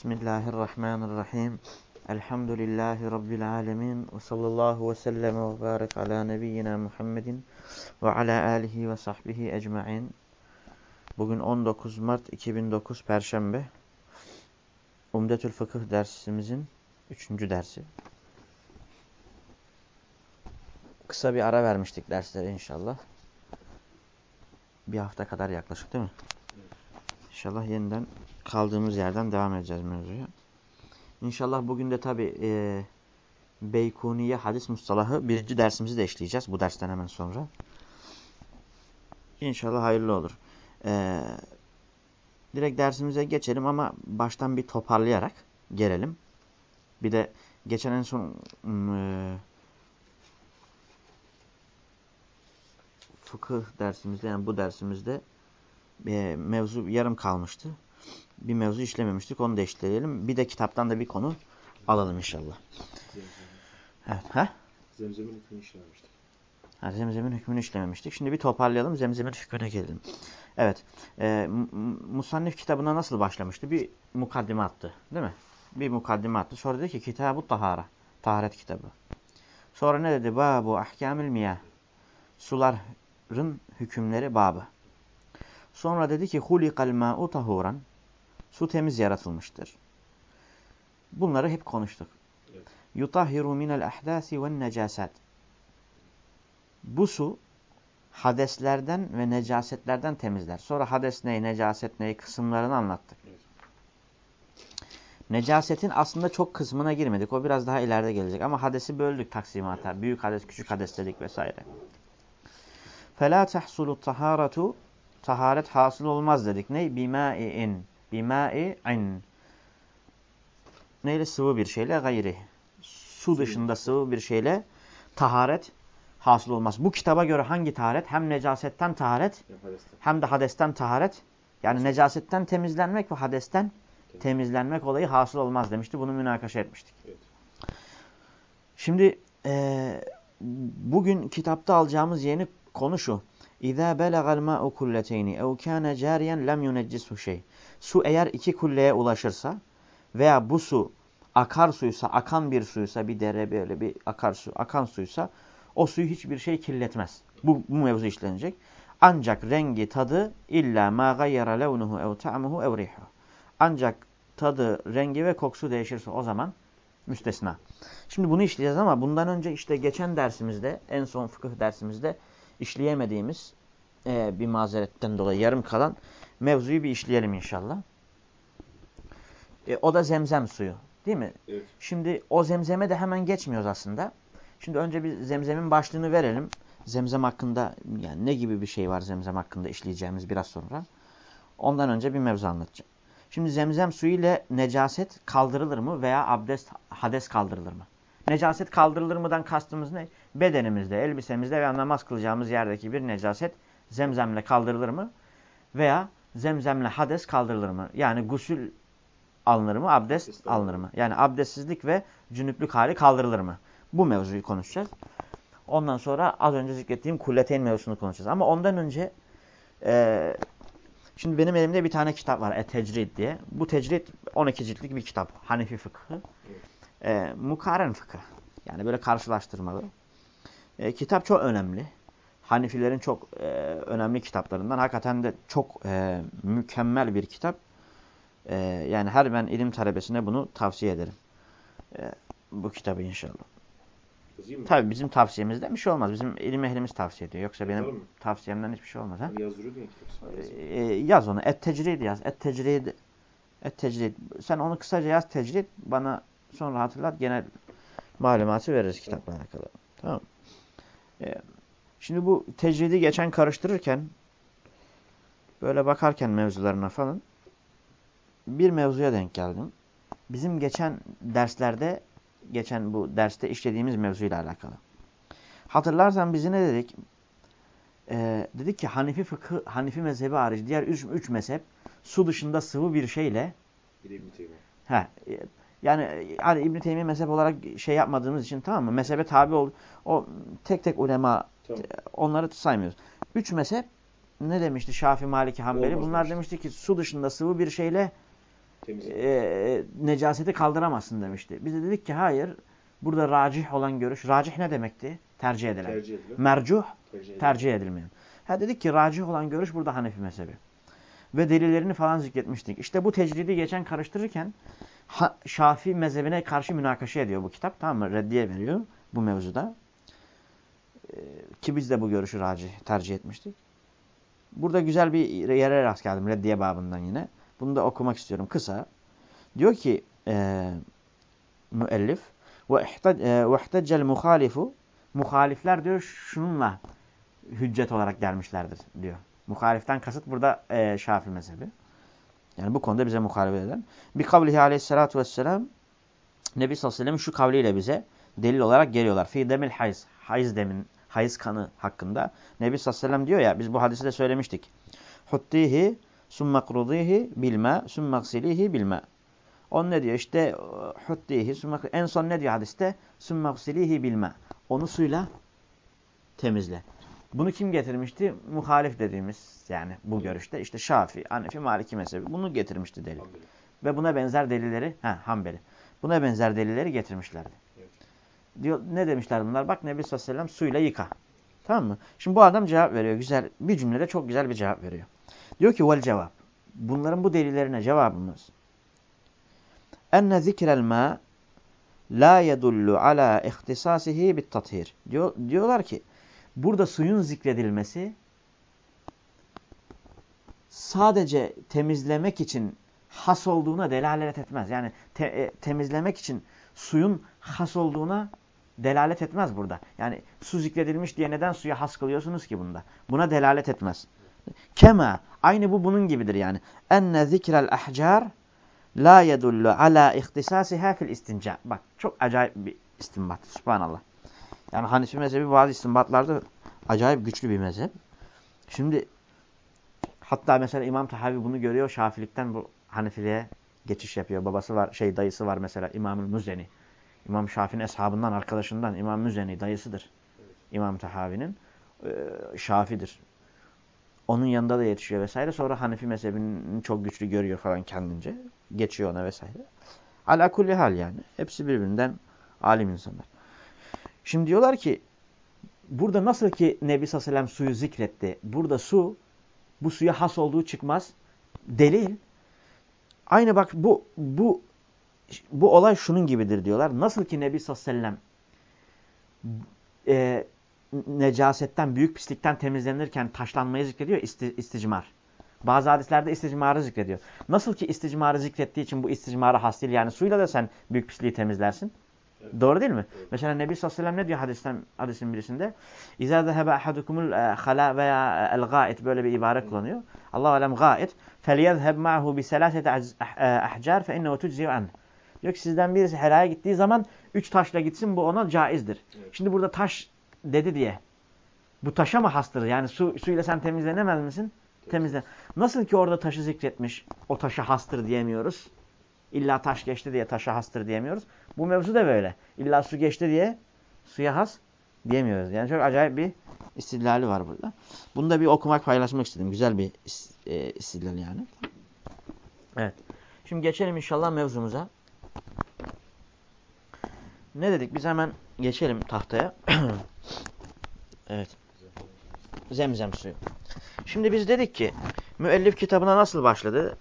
Bismillahirrahmanirrahim. Elhamdülillahi Rabbil alemin. Ve sallallahu ve sellem ve barik ala nebiyyina Muhammedin ve ala alihi ve sahbihi ecma'in. Bugün 19 Mart 2009 Perşembe. Umdetül Fıkıh dersimizin 3. dersi. Kısa bir ara vermiştik derslere inşallah. Bir hafta kadar yaklaşık değil mi? İnşallah yeniden kaldığımız yerden devam edeceğiz mevzuya. İnşallah bugün de tabi e, Beykuniye hadis mustalahı birinci dersimizi de işleyeceğiz. Bu dersten hemen sonra. İnşallah hayırlı olur. E, direkt dersimize geçelim ama baştan bir toparlayarak gelelim. Bir de geçen en son e, fıkıh dersimizde yani bu dersimizde e, mevzu yarım kalmıştı. Bir mevzu işlememiştik. Onu da işleyelim. Bir de kitaptan da bir konu alalım inşallah. Zemzem. Evet. Ha? Zemzemin hükmünü işlememiştik. ha? Zemzemin hükmünü işlememiştik. Şimdi bir toparlayalım. Zemzemin hükmüne gelelim. Evet. E, Musannif kitabına nasıl başlamıştı? Bir mukaddime attı. Değil mi? Bir mukaddime attı. Sonra dedi ki Kitab-ı Tahara. Taharet kitabı. Sonra ne dedi? Babu ahkamil miyah. Suların hükümleri babı. Sonra dedi ki hulikal ma'u tahuran. Su temiz yaratılmıştır. Bunları hep konuştuk. Evet. Yutahhiru minel ahdasi ve necasat. Bu su hadeslerden ve necasetlerden temizler. Sonra hades neyi, necaset neyi kısımlarını anlattık. Evet. Necasetin aslında çok kısmına girmedik. O biraz daha ileride gelecek. Ama hadesi böldük taksimata. Büyük hades, küçük hades dedik vesaire. فَلَا تَحْصُلُ الطَّهَارَةُ Taharet hasıl olmaz dedik. Ne? Bimâi'in. Bimâi'in. Neyle? Sıvı bir şeyle gayri. Su dışında sıvı bir şeyle taharet hasıl olmaz. Bu kitaba göre hangi taharet? Hem necasetten taharet hem de hadesten taharet. Yani necasetten temizlenmek ve hadesten temizlenmek olayı hasıl olmaz demişti. Bunu münakaşa etmiştik. Evet. Şimdi e, bugün kitapta alacağımız yeni konu şu. İza belagal ma'u kulleteyni ev kana cariyen lem yuneccisu şey. Su eğer iki kulleye ulaşırsa veya bu su akar suysa, akan bir suysa, bir dere böyle bir akarsu, akan suysa o suyu hiçbir şey kirletmez. Bu, bu mevzu işlenecek. Ancak rengi, tadı illa ma gayyara levnuhu ev ta'muhu ev rihu. Ancak tadı, rengi ve kokusu değişirse o zaman müstesna. Şimdi bunu işleyeceğiz ama bundan önce işte geçen dersimizde, en son fıkıh dersimizde işleyemediğimiz e, bir mazeretten dolayı yarım kalan mevzuyu bir işleyelim inşallah. E, o da zemzem suyu. Değil mi? Evet. Şimdi o zemzeme de hemen geçmiyoruz aslında. Şimdi önce bir zemzemin başlığını verelim. Zemzem hakkında yani ne gibi bir şey var zemzem hakkında işleyeceğimiz biraz sonra. Ondan önce bir mevzu anlatacağım. Şimdi zemzem suyu ile necaset kaldırılır mı veya abdest, hades kaldırılır mı? Necaset kaldırılır mıdan kastımız ne? Bedenimizde, elbisemizde veya namaz kılacağımız yerdeki bir necaset zemzemle kaldırılır mı? Veya zemzemle hades kaldırılır mı? Yani gusül alınır mı, abdest alınır mı? Yani abdestsizlik ve cünüplük hali kaldırılır mı? Bu mevzuyu konuşacağız. Ondan sonra az önce zikrettiğim kulleteyn mevzusunu konuşacağız. Ama ondan önce e, şimdi benim elimde bir tane kitap var. E-Tecrid diye. Bu tecrid 12 ciltlik bir kitap. Hanefi fıkhı. E, mukaren fıkıh. Yani böyle karşılaştırmalı. E, kitap çok önemli. Hanifilerin çok e, önemli kitaplarından. Hakikaten de çok e, mükemmel bir kitap. E, yani her ben ilim talebesine bunu tavsiye ederim. E, bu kitabı inşallah. Tabii bizim tavsiyemizden bir şey olmaz. Bizim ilim ehlimiz tavsiye ediyor. Yoksa benim Yazalım tavsiyemden hiçbir şey olmaz. Ha? Yazdırıyordun ya kitap. sana yazayım. E, yaz onu. Et-Tecrid yaz. Et-Tecrid. Et-Tecrid. Sen onu kısaca yaz tecrid. Bana sonra hatırlat. Genel malumatı veririz kitapla alakalı. Tamam. E, şimdi bu tecridi geçen karıştırırken böyle bakarken mevzularına falan bir mevzuya denk geldim. Bizim geçen derslerde geçen bu derste işlediğimiz mevzuyla alakalı. Hatırlarsan biz ne dedik? Ee, dedik ki Hanifi fıkı, Hanifi mezhebi hariç diğer üç, üç mezhep su dışında sıvı bir şeyle Bir İbn-i he, yani hani İbn Teymiye mezhep olarak şey yapmadığımız için tamam mı? Mezhebe tabi ol o tek tek ulema Tamam. onları saymıyoruz. Üç mezhep ne demişti? Şafi, Maliki, Hanbeli. Olmaz Bunlar demişti. demişti ki su dışında sıvı bir şeyle Temizlik. e, necaseti kaldıramazsın demişti. Biz de dedik ki hayır. Burada racih olan görüş. Racih ne demekti? Tercih edilen. Tercih edilen. Mercuh Tercih edilen. tercih edilmeyen. Ha dedik ki racih olan görüş burada Hanefi mezhebi. Ve delillerini falan zikretmiştik. İşte bu tecridi geçen karıştırırken ha, Şafii mezhebine karşı münakaşa ediyor bu kitap. Tamam mı? Reddiye veriyor bu mevzuda. Ki biz de bu görüşü tercih etmiştik. Burada güzel bir yere rast geldim reddiye babından yine. Bunu da okumak istiyorum kısa. Diyor ki e, müellif ve ihteccel muhalifu muhalifler diyor şununla hüccet olarak gelmişlerdir diyor. Muhaliften kasıt burada e, Şafii mezhebi. Yani bu konuda bize muhalefet eden. Bir kavlihi aleyhissalatu vesselam Nebi sallallahu aleyhi ve sellem şu kavliyle bize delil olarak geliyorlar. Fi demil hayz. Hayız demin, hayız kanı hakkında. Nebi sallallahu aleyhi ve sellem diyor ya biz bu hadisi de söylemiştik. Huttihi summa qrudihi bilma summa gsilihi bilma. On ne diyor? İşte huttihi summa en son ne diyor hadiste? Summa gsilihi bilma. Onu suyla temizle. Bunu kim getirmişti? Muhalif dediğimiz yani bu görüşte işte Şafii, Hanefi, Maliki mezhebi bunu getirmişti delil. Ve buna benzer delilleri, ha Hanbeli. Buna benzer delilleri getirmişlerdi. Diyor ne demişler bunlar? Bak Nebi sallallahu aleyhi ve sellem suyla yıka. Tamam mı? Şimdi bu adam cevap veriyor. Güzel bir cümlede çok güzel bir cevap veriyor. Diyor ki vel cevap. Bunların bu delillerine cevabımız enne zikrel ma la yedullu ala ihtisasihi bit tathir. Diyor, diyorlar ki burada suyun zikredilmesi sadece temizlemek için has olduğuna delalet etmez. Yani te, e, temizlemek için suyun has olduğuna delalet etmez burada. Yani su zikredilmiş diye neden suya has kılıyorsunuz ki bunda? Buna delalet etmez. Kema aynı bu bunun gibidir yani. Enne zikrel ahcar la yedullu ala ihtisasiha fil istinca. Bak çok acayip bir istinbat. Subhanallah. Yani Hanefi mezhebi bazı istinbatlarda acayip güçlü bir mezhep. Şimdi hatta mesela İmam Tahavi bunu görüyor. Şafilikten bu Hanefiliğe geçiş yapıyor. Babası var, şey dayısı var mesela İmam-ı Müzeni. İmam Şafii'nin eshabından, arkadaşından İmam Müzeni dayısıdır. İmam Tahavi'nin e, Şafi'dir. Onun yanında da yetişiyor vesaire. Sonra Hanefi mezhebini çok güçlü görüyor falan kendince. Geçiyor ona vesaire. Ala kulli hal yani. Hepsi birbirinden alim insanlar. Şimdi diyorlar ki burada nasıl ki Nebi sallallahu suyu zikretti. Burada su bu suya has olduğu çıkmaz. Delil. Aynı bak bu bu bu olay şunun gibidir diyorlar. Nasıl ki Nebi sallallahu aleyhi ve sellem e, necasetten, büyük pislikten temizlenirken taşlanmayı zikrediyor, isti, isticmar. Bazı hadislerde isticmarı zikrediyor. Nasıl ki isticmarı zikrettiği için bu isticmarı hastil yani suyla da sen büyük pisliği temizlersin. Doğru değil mi? Evet. Mesela Nebi sallallahu aleyhi ve sellem ne diyor hadisten, hadisin birisinde? İzâ zehebe ahadukumul e, halâ veya el gâit böyle bir ibare kullanıyor. Allah alem gâit. Felyezheb ma'hu bi selâsete ahcâr eh, eh, fe innehu tuczîv anhu. Diyor ki sizden birisi helaya gittiği zaman üç taşla gitsin bu ona caizdir. Evet. Şimdi burada taş dedi diye. Bu taşa mı hastır? Yani su, suyla sen temizlenemez misin? Temizlen. Nasıl ki orada taşı zikretmiş, o taşa hastır diyemiyoruz. İlla taş geçti diye taşa hastır diyemiyoruz. Bu mevzu da böyle. İlla su geçti diye suya has diyemiyoruz. Yani çok acayip bir istidlali var burada. Bunu da bir okumak, paylaşmak istedim. Güzel bir is, e, istidlal yani. Evet. Şimdi geçelim inşallah mevzumuza. Ne dedik? Biz hemen geçelim tahtaya. evet. Zemzem suyu. Şimdi biz dedik ki müellif kitabına nasıl başladı?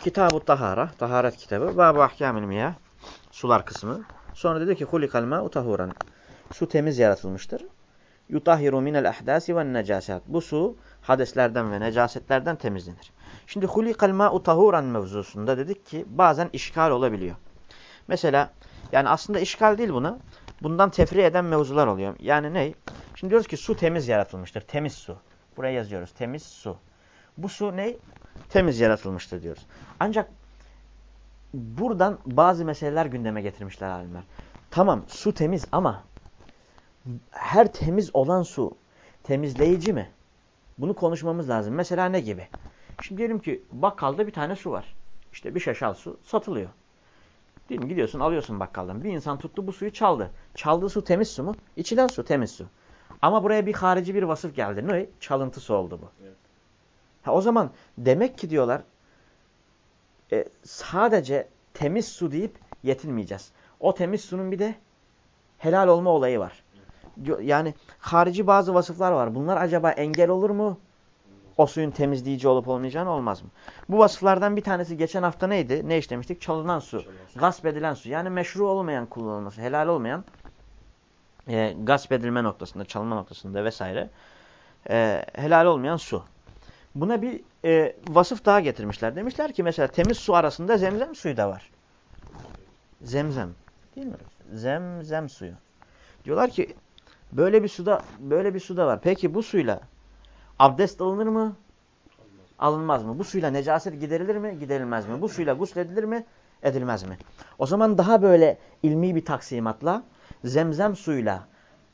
Kitab-ı Tahara, taharet kitabı. Bab-ı Ahkamil Miyah, sular kısmı. Sonra dedi ki hulikal ma'u tahuran. Su temiz yaratılmıştır. Yutahiru minel ahdasi ve necasat. Bu su hadeslerden ve necasetlerden temizlenir. Şimdi hulikal ma'u tahuran mevzusunda dedik ki bazen işgal olabiliyor. Mesela yani aslında işgal değil buna. Bundan tefri eden mevzular oluyor. Yani ne? Şimdi diyoruz ki su temiz yaratılmıştır. Temiz su. Buraya yazıyoruz. Temiz su. Bu su ne? Temiz yaratılmıştır diyoruz. Ancak buradan bazı meseleler gündeme getirmişler alimler. Tamam su temiz ama her temiz olan su temizleyici mi? Bunu konuşmamız lazım. Mesela ne gibi? Şimdi diyelim ki bakkalda bir tane su var. İşte bir şaşal su satılıyor. Değil mi? Gidiyorsun alıyorsun bakkaldan. Bir insan tuttu bu suyu çaldı. Çaldığı su temiz su mu? İçilen su temiz su. Ama buraya bir harici bir vasıf geldi. Ne? Çalıntı su oldu bu. Evet. Ha, o zaman demek ki diyorlar e, sadece temiz su deyip yetinmeyeceğiz. O temiz sunun bir de helal olma olayı var. Yani harici bazı vasıflar var. Bunlar acaba engel olur mu? O suyun temizleyici olup olmayacağını olmaz mı? Bu vasıflardan bir tanesi geçen hafta neydi? Ne işlemiştik? Çalınan su. Gasp edilen su. Yani meşru olmayan kullanılması, helal olmayan e, gasp edilme noktasında, çalınma noktasında vesaire e, helal olmayan su. Buna bir e, vasıf daha getirmişler. Demişler ki mesela temiz su arasında zemzem suyu da var. Zemzem. Değil mi? Zemzem suyu. Diyorlar ki böyle bir suda böyle bir suda var. Peki bu suyla abdest alınır mı? Alınmaz mı? Bu suyla necaset giderilir mi? Giderilmez mi? Bu suyla gusledilir mi? Edilmez mi? O zaman daha böyle ilmi bir taksimatla zemzem suyla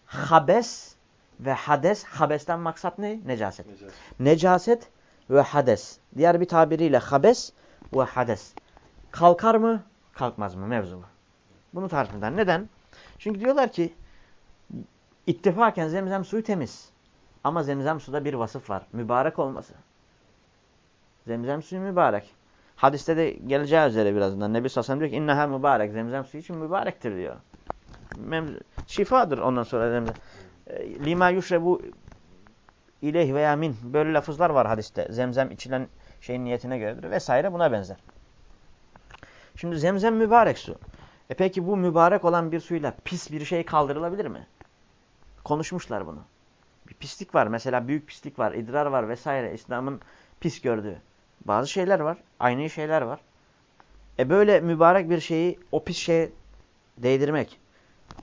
habes ve hades, habesten maksat ne? Necaset. Necaset, Necaset ve hades. Diğer bir tabiriyle habes ve hades. Kalkar mı? Kalkmaz mı? Mevzu bu. Bunu tartışmışlar. Neden? Çünkü diyorlar ki ittifaken zemzem suyu temiz. Ama zemzem suda bir vasıf var. Mübarek olması. Zemzem suyu mübarek. Hadiste de geleceği üzere birazdan. Nebi Sassan diyor ki inneha mübarek. Zemzem suyu için mübarektir diyor. Şifadır ondan sonra zemzem. E, lima yuşrebu ileyh veya min. Böyle lafızlar var hadiste. Zemzem içilen şeyin niyetine göredir vesaire buna benzer. Şimdi zemzem mübarek su. E peki bu mübarek olan bir suyla pis bir şey kaldırılabilir mi? Konuşmuşlar bunu. Bir pislik var. Mesela büyük pislik var, idrar var vesaire. İslam'ın pis gördüğü. Bazı şeyler var. Aynı şeyler var. E böyle mübarek bir şeyi o pis şeye değdirmek,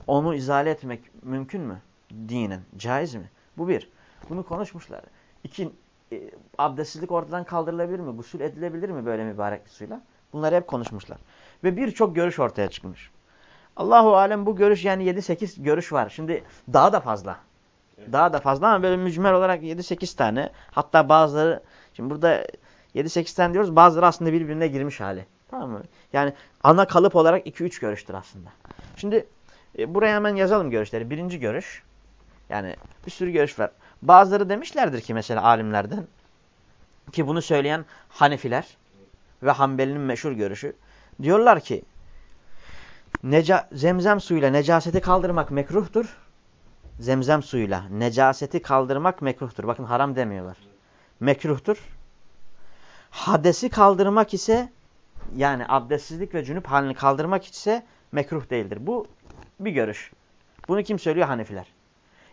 onu izale etmek mümkün mü? Dinen. Caiz mi? Bu bir. Bunu konuşmuşlar. İki, e, abdestsizlik ortadan kaldırılabilir mi? Gusül edilebilir mi böyle mübarek suyla? Bunları hep konuşmuşlar. Ve birçok görüş ortaya çıkmış. Allahu alem bu görüş yani 7-8 görüş var. Şimdi daha da fazla. Daha da fazla ama böyle mücmel olarak 7-8 tane. Hatta bazıları şimdi burada 7-8 tane diyoruz. Bazıları aslında birbirine girmiş hali. Tamam mı? Yani ana kalıp olarak 2-3 görüştür aslında. Şimdi e, buraya hemen yazalım görüşleri. Birinci görüş. Yani bir sürü görüş var. Bazıları demişlerdir ki mesela alimlerden ki bunu söyleyen Hanefiler ve Hanbeli'nin meşhur görüşü. Diyorlar ki neca zemzem suyuyla necaseti kaldırmak mekruhtur. Zemzem suyuyla necaseti kaldırmak mekruhtur. Bakın haram demiyorlar. Mekruhtur. Hadesi kaldırmak ise yani abdestsizlik ve cünüp halini kaldırmak ise mekruh değildir. Bu bir görüş. Bunu kim söylüyor? Hanefiler.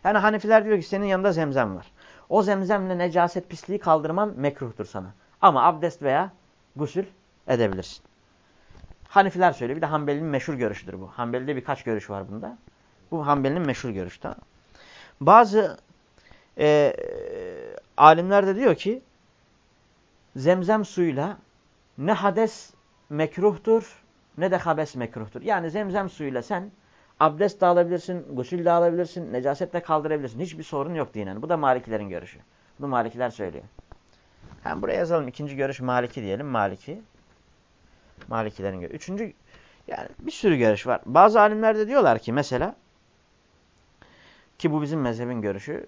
Yani Hanefiler diyor ki senin yanında zemzem var. O zemzemle necaset pisliği kaldırman mekruhtur sana. Ama abdest veya gusül edebilirsin. Hanifiler söylüyor. Bir de Hanbeli'nin meşhur görüşüdür bu. Hanbeli'de birkaç görüş var bunda. Bu Hanbeli'nin meşhur görüşü. Tamam. Bazı e, alimler de diyor ki zemzem suyuyla ne hades mekruhtur ne de habes mekruhtur. Yani zemzem suyuyla sen abdest de alabilirsin, gusül de alabilirsin, necaset de kaldırabilirsin. Hiçbir sorun yok dinen. Bu da Malikilerin görüşü. Bunu Malikiler söylüyor. Hem buraya yazalım. İkinci görüş Maliki diyelim. Maliki. Malikilerin görüşü. Üçüncü yani bir sürü görüş var. Bazı alimler de diyorlar ki mesela ki bu bizim mezhebin görüşü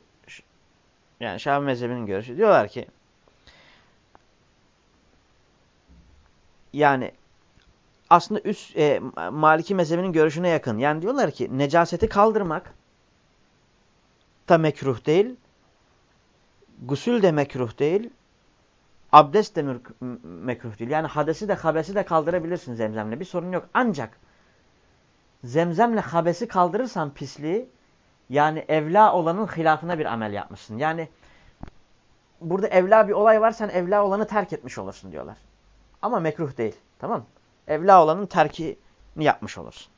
yani Şafi mezhebinin görüşü diyorlar ki yani aslında üst e, Maliki mezhebinin görüşüne yakın. Yani diyorlar ki necaseti kaldırmak da mekruh değil. Gusül de mekruh değil. Abdest de mekruh değil. Yani hadesi de habesi de kaldırabilirsin zemzemle. Bir sorun yok. Ancak zemzemle habesi kaldırırsan pisliği yani evla olanın hilafına bir amel yapmışsın. Yani burada evla bir olay var sen evla olanı terk etmiş olursun diyorlar. Ama mekruh değil. Tamam? Evla olanın terkini yapmış olursun.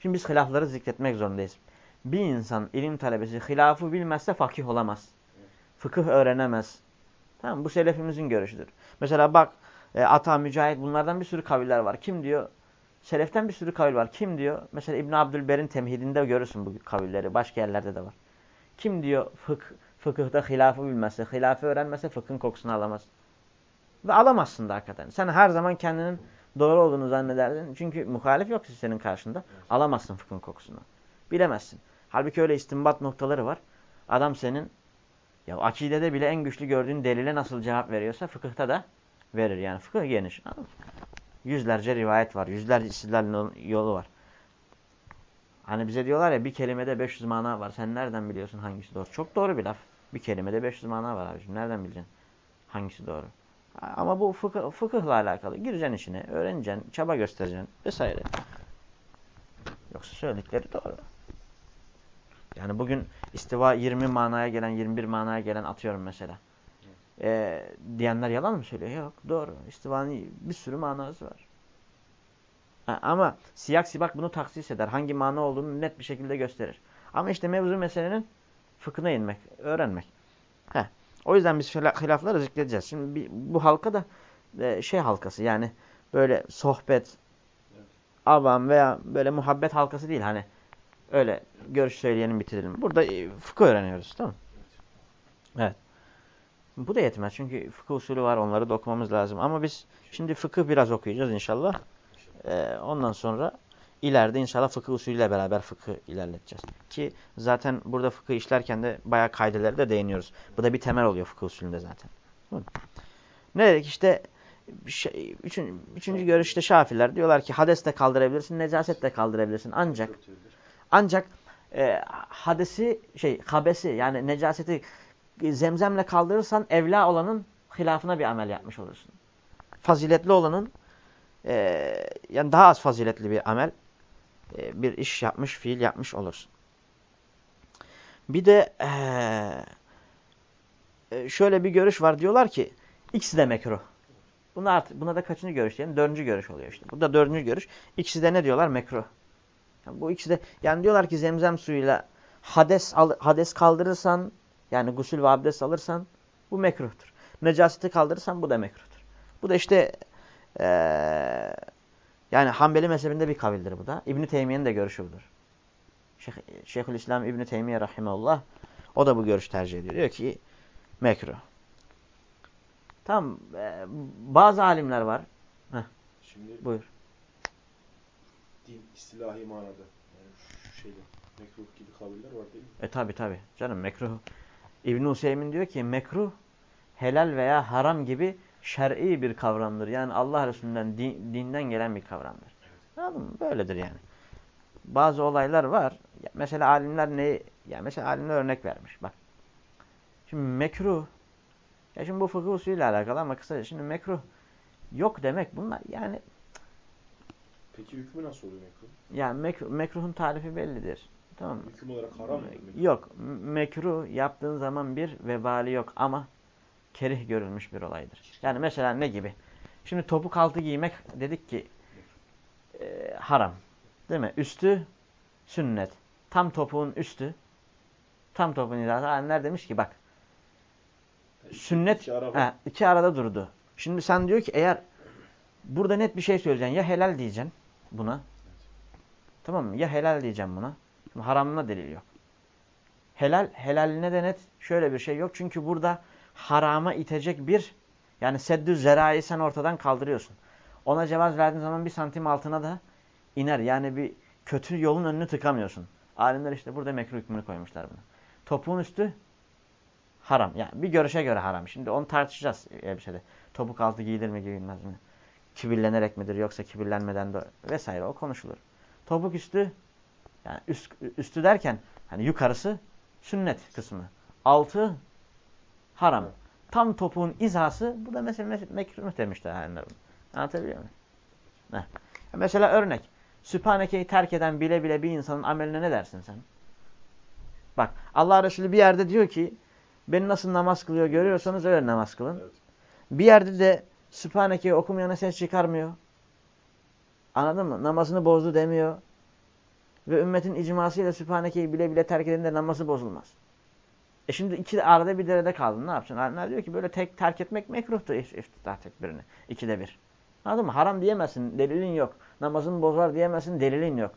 Şimdi biz hilafları zikretmek zorundayız. Bir insan ilim talebesi hilafı bilmezse fakih olamaz. Fıkıh öğrenemez. Tamam Bu selefimizin görüşüdür. Mesela bak e, Ata, Mücahit bunlardan bir sürü kaviller var. Kim diyor? Seleften bir sürü kavil var. Kim diyor? Mesela İbn Abdülber'in temhidinde görürsün bu kavilleri. Başka yerlerde de var. Kim diyor fık, fıkıhta hilafı bilmezse, hilafı öğrenmezse fıkhın kokusunu alamaz. Ve alamazsın da hakikaten. Sen her zaman kendinin doğru olduğunu zannederdin. Çünkü muhalif yok senin karşında. Alamazsın fıkhın kokusunu. Bilemezsin. Halbuki öyle istimbat noktaları var. Adam senin ya akidede bile en güçlü gördüğün delile nasıl cevap veriyorsa fıkıhta da verir. Yani fıkıh geniş. Yüzlerce rivayet var. Yüzlerce istidlal yolu var. Hani bize diyorlar ya bir kelimede 500 mana var. Sen nereden biliyorsun hangisi doğru? Çok doğru bir laf. Bir kelimede 500 mana var abiciğim. Nereden bileceksin hangisi doğru? Ama bu fıkıh, fıkıhla alakalı. Gireceksin içine, öğreneceksin, çaba göstereceksin vesaire. Yoksa söyledikleri doğru. Yani bugün istiva 20 manaya gelen, 21 manaya gelen atıyorum mesela. Ee, diyenler yalan mı söylüyor? Yok, doğru. İstivanın bir sürü manası var. Ha, ama siyak sibak bunu taksis eder. Hangi mana olduğunu net bir şekilde gösterir. Ama işte mevzu meselenin fıkhına inmek, öğrenmek. Heh. O yüzden biz hilafları zikredeceğiz. Şimdi bir, bu halka da e, şey halkası yani böyle sohbet, evet. avam veya böyle muhabbet halkası değil. Hani öyle görüş söyleyelim bitirelim. Burada e, fıkıh öğreniyoruz tamam evet. Bu da yetmez çünkü fıkıh usulü var onları da okumamız lazım. Ama biz şimdi fıkıh biraz okuyacağız inşallah. Ee, ondan sonra ileride inşallah fıkıh usulüyle beraber fıkıh ilerleteceğiz. Ki zaten burada fıkıh işlerken de bayağı kaydeleri de değiniyoruz. Bu da bir temel oluyor fıkıh usulünde zaten. Ne dedik işte şey, üçün, üçüncü görüşte şafiler diyorlar ki hades de kaldırabilirsin, necaset de kaldırabilirsin. Ancak ancak e, hadesi şey habesi yani necaseti zemzemle kaldırırsan evla olanın hilafına bir amel yapmış olursun. Faziletli olanın e, yani daha az faziletli bir amel e, bir iş yapmış, fiil yapmış olursun. Bir de e, şöyle bir görüş var. Diyorlar ki ikisi de mekruh. Buna, artık, buna da kaçıncı görüş diyelim? Dördüncü görüş oluyor işte. Bu da dördüncü görüş. İkisi de ne diyorlar? Mekruh. Yani bu ikisi de yani diyorlar ki zemzem suyuyla hades, hades kaldırırsan yani gusül ve abdest alırsan bu mekruhtur. Necaseti kaldırırsan bu da mekruhtur. Bu da işte ee, yani Hanbeli mezhebinde bir kavildir bu da. İbn-i Teymiye'nin de görüşü budur. Şeyh, Şeyhülislam İbn-i Teymiye Rahimullah o da bu görüş tercih ediyor. Diyor ki mekruh. Tamam. E, bazı alimler var. Heh. Şimdi Buyur. Din istilahi manada yani şu şeyde mekruh gibi kaviller var değil mi? E tabi tabi. Canım mekruh. İbn-i Hüseyin diyor ki mekruh helal veya haram gibi şer'i bir kavramdır. Yani Allah Resulü'nden, din, dinden gelen bir kavramdır. Anladın mı? Böyledir yani. Bazı olaylar var. Mesela alimler ne? Ya mesela alimler örnek vermiş. Bak. Şimdi mekruh. Ya şimdi bu fıkıh usulüyle alakalı ama kısaca şimdi mekruh yok demek bunlar yani Peki hükmü nasıl oluyor mekruh? Yani mek mekruhun tarifi bellidir. Tamam mı? Hüküm olarak haram mı? Yok. Mekruh yaptığın zaman bir vebali yok ama kerih görülmüş bir olaydır. Yani mesela ne gibi? Şimdi topuk altı giymek dedik ki e, haram. Değil mi? Üstü sünnet. Tam topuğun üstü. Tam topuğun hizası. Alimler demiş ki bak. Sünnet iki, araba. he, iki arada durdu. Şimdi sen diyor ki eğer burada net bir şey söyleyeceksin. Ya helal diyeceksin buna. Tamam mı? Ya helal diyeceğim buna. Şimdi haramına delil yok. Helal, helaline de net şöyle bir şey yok. Çünkü burada harama itecek bir yani seddü zerayı sen ortadan kaldırıyorsun. Ona cevaz verdiğin zaman bir santim altına da iner. Yani bir kötü yolun önünü tıkamıyorsun. Alimler işte burada mekruh hükmünü koymuşlar buna. Topuğun üstü haram. Yani bir görüşe göre haram. Şimdi onu tartışacağız elbisede. Topuk altı giyilir mi giyilmez mi? Kibirlenerek midir yoksa kibirlenmeden de vesaire o konuşulur. Topuk üstü yani üst, üstü derken hani yukarısı sünnet kısmı. Altı haram. Tam topuğun izası bu da mesela mekruh demişler halimler bunu. Anlatabiliyor muyum? Ne? Mesela örnek. Sübhaneke'yi terk eden bile bile bir insanın ameline ne dersin sen? Bak Allah Resulü bir yerde diyor ki beni nasıl namaz kılıyor görüyorsanız öyle namaz kılın. Evet. Bir yerde de Sübhaneke'yi okumayana ses çıkarmıyor. Anladın mı? Namazını bozdu demiyor. Ve ümmetin icmasıyla Sübhaneke'yi bile bile terk edende namazı bozulmaz. E şimdi iki arada bir derede kaldın. Ne yapacaksın? Alimler diyor ki böyle tek terk etmek mekruhtur iftitah tekbirini. İkide bir. Anladın mı? Haram diyemezsin. Delilin yok. Namazın bozar diyemezsin. Delilin yok.